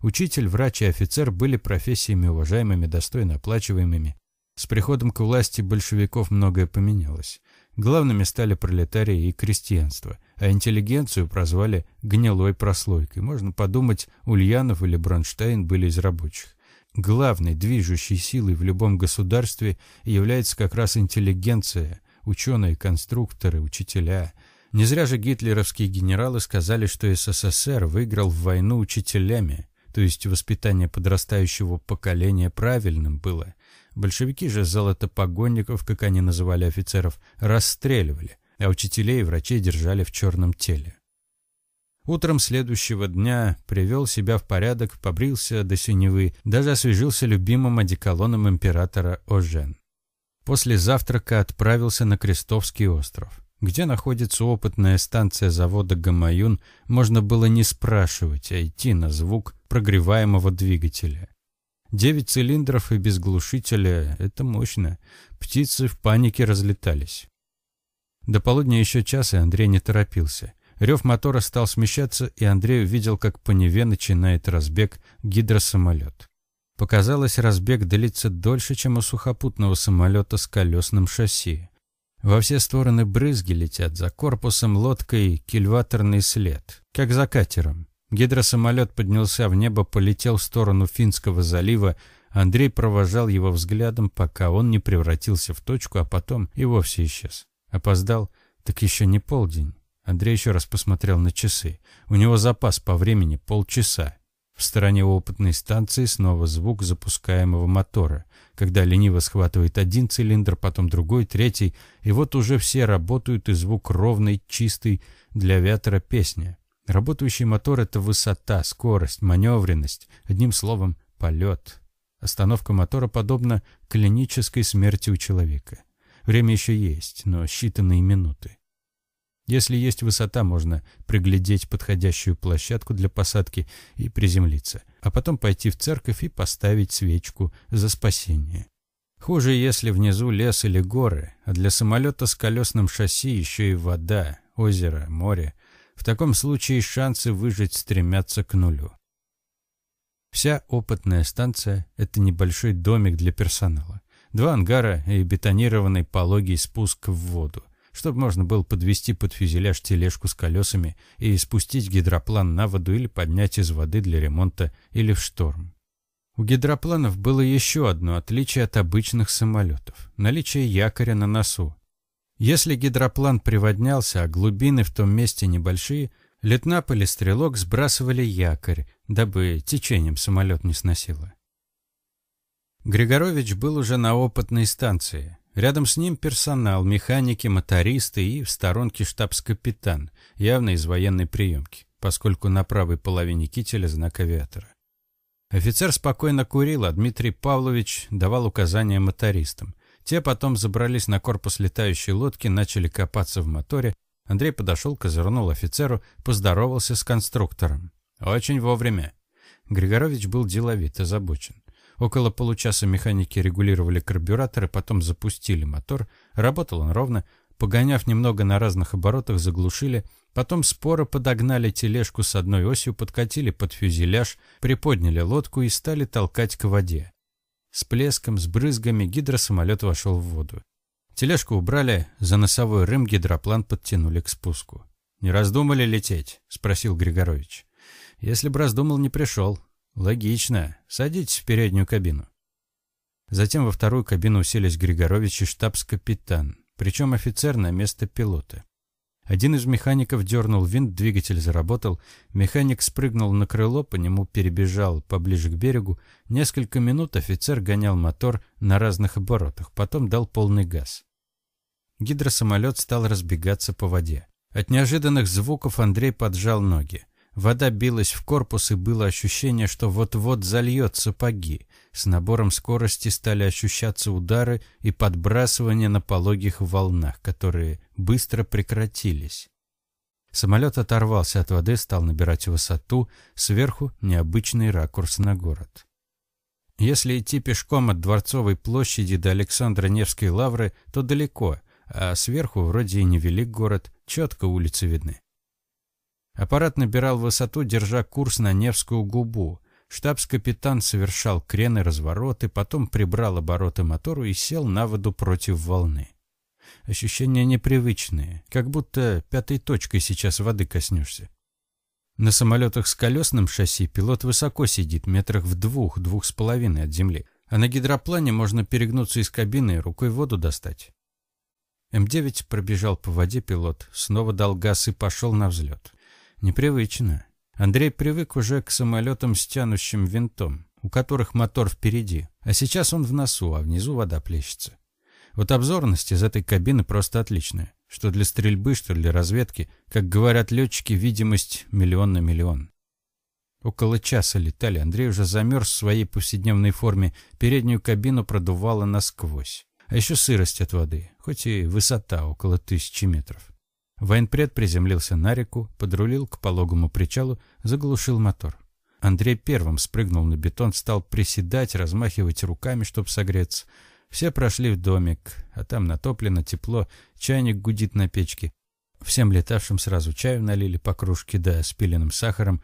Speaker 1: Учитель, врач и офицер были профессиями уважаемыми, достойно оплачиваемыми. С приходом к власти большевиков многое поменялось. Главными стали пролетарии и крестьянство, а интеллигенцию прозвали «гнилой прослойкой». Можно подумать, Ульянов или Бронштейн были из рабочих. Главной движущей силой в любом государстве является как раз интеллигенция, ученые, конструкторы, учителя. Не зря же гитлеровские генералы сказали, что СССР выиграл в войну учителями то есть воспитание подрастающего поколения правильным было. Большевики же золотопогонников, как они называли офицеров, расстреливали, а учителей и врачей держали в черном теле. Утром следующего дня привел себя в порядок, побрился до синевы, даже освежился любимым одеколоном императора Ожен. После завтрака отправился на Крестовский остров. Где находится опытная станция завода «Гамаюн», можно было не спрашивать, а идти на звук прогреваемого двигателя. Девять цилиндров и без глушителя — это мощно. Птицы в панике разлетались. До полудня еще час, и Андрей не торопился. Рев мотора стал смещаться, и Андрей увидел, как по Неве начинает разбег гидросамолет. Показалось, разбег длится дольше, чем у сухопутного самолета с колесным шасси. Во все стороны брызги летят, за корпусом лодкой кильваторный след, как за катером. Гидросамолет поднялся в небо, полетел в сторону Финского залива. Андрей провожал его взглядом, пока он не превратился в точку, а потом и вовсе исчез. Опоздал, так еще не полдень. Андрей еще раз посмотрел на часы. У него запас по времени полчаса. В стороне опытной станции снова звук запускаемого мотора, когда лениво схватывает один цилиндр, потом другой, третий, и вот уже все работают, и звук ровный, чистый для авиатора песня. Работающий мотор — это высота, скорость, маневренность, одним словом, полет. Остановка мотора подобна клинической смерти у человека. Время еще есть, но считанные минуты. Если есть высота, можно приглядеть подходящую площадку для посадки и приземлиться, а потом пойти в церковь и поставить свечку за спасение. Хуже, если внизу лес или горы, а для самолета с колесным шасси еще и вода, озеро, море. В таком случае шансы выжить стремятся к нулю. Вся опытная станция – это небольшой домик для персонала. два ангара и бетонированный пологий спуск в воду, чтобы можно было подвести под фюзеляж тележку с колесами и спустить гидроплан на воду или поднять из воды для ремонта или в шторм. У гидропланов было еще одно отличие от обычных самолетов – наличие якоря на носу. Если гидроплан приводнялся, а глубины в том месте небольшие, Летнап или стрелок сбрасывали якорь, дабы течением самолет не сносило. Григорович был уже на опытной станции. Рядом с ним персонал, механики, мотористы и в сторонке штабс-капитан, явно из военной приемки, поскольку на правой половине кителя знак авиатора. Офицер спокойно курил, а Дмитрий Павлович давал указания мотористам. Те потом забрались на корпус летающей лодки, начали копаться в моторе. Андрей подошел, козырнул офицеру, поздоровался с конструктором. Очень вовремя. Григорович был деловит, озабочен. Около получаса механики регулировали карбюраторы, потом запустили мотор. Работал он ровно. Погоняв немного на разных оборотах, заглушили. Потом споро подогнали тележку с одной осью, подкатили под фюзеляж, приподняли лодку и стали толкать к воде. С плеском, с брызгами гидросамолет вошел в воду. Тележку убрали, за носовой рым гидроплан подтянули к спуску. «Не раздумали лететь?» — спросил Григорович. «Если бы раздумал, не пришел. Логично. Садитесь в переднюю кабину. Затем во вторую кабину уселись Григорович и штабс-капитан, причем офицер на место пилота. Один из механиков дернул винт, двигатель заработал, механик спрыгнул на крыло, по нему перебежал поближе к берегу. Несколько минут офицер гонял мотор на разных оборотах, потом дал полный газ. Гидросамолет стал разбегаться по воде. От неожиданных звуков Андрей поджал ноги. Вода билась в корпус, и было ощущение, что вот-вот зальет сапоги. С набором скорости стали ощущаться удары и подбрасывания на пологих волнах, которые быстро прекратились. Самолет оторвался от воды, стал набирать высоту, сверху необычный ракурс на город. Если идти пешком от Дворцовой площади до Александра Невской лавры, то далеко, а сверху вроде и невелик город, четко улицы видны. Аппарат набирал высоту, держа курс на Невскую губу. Штабс-капитан совершал крены, развороты, потом прибрал обороты мотору и сел на воду против волны. Ощущения непривычные, как будто пятой точкой сейчас воды коснешься. На самолетах с колесным шасси пилот высоко сидит, метрах в двух, двух с половиной от земли, а на гидроплане можно перегнуться из кабины и рукой воду достать. М9 пробежал по воде пилот, снова дал газ и пошел на взлет. Непривычно. Андрей привык уже к самолетам с тянущим винтом, у которых мотор впереди, а сейчас он в носу, а внизу вода плещется. Вот обзорность из этой кабины просто отличная. Что для стрельбы, что для разведки. Как говорят летчики, видимость миллион на миллион. Около часа летали, Андрей уже замерз в своей повседневной форме, переднюю кабину продувало насквозь. А еще сырость от воды, хоть и высота около тысячи метров. Военпред приземлился на реку, подрулил к пологому причалу, заглушил мотор. Андрей первым спрыгнул на бетон, стал приседать, размахивать руками, чтобы согреться. Все прошли в домик, а там натоплено, тепло, чайник гудит на печке. Всем летавшим сразу чаю налили по кружке, да с пиленым сахаром.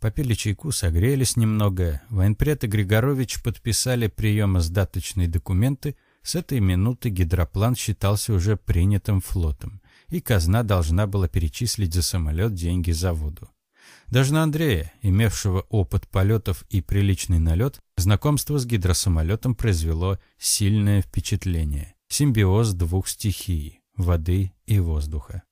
Speaker 1: Попили чайку, согрелись немного. Военпред и Григорович подписали приемо-сдаточные документы. С этой минуты гидроплан считался уже принятым флотом и казна должна была перечислить за самолет деньги заводу. Даже на Андрея, имевшего опыт полетов и приличный налет, знакомство с гидросамолетом произвело сильное впечатление. Симбиоз двух стихий – воды и воздуха.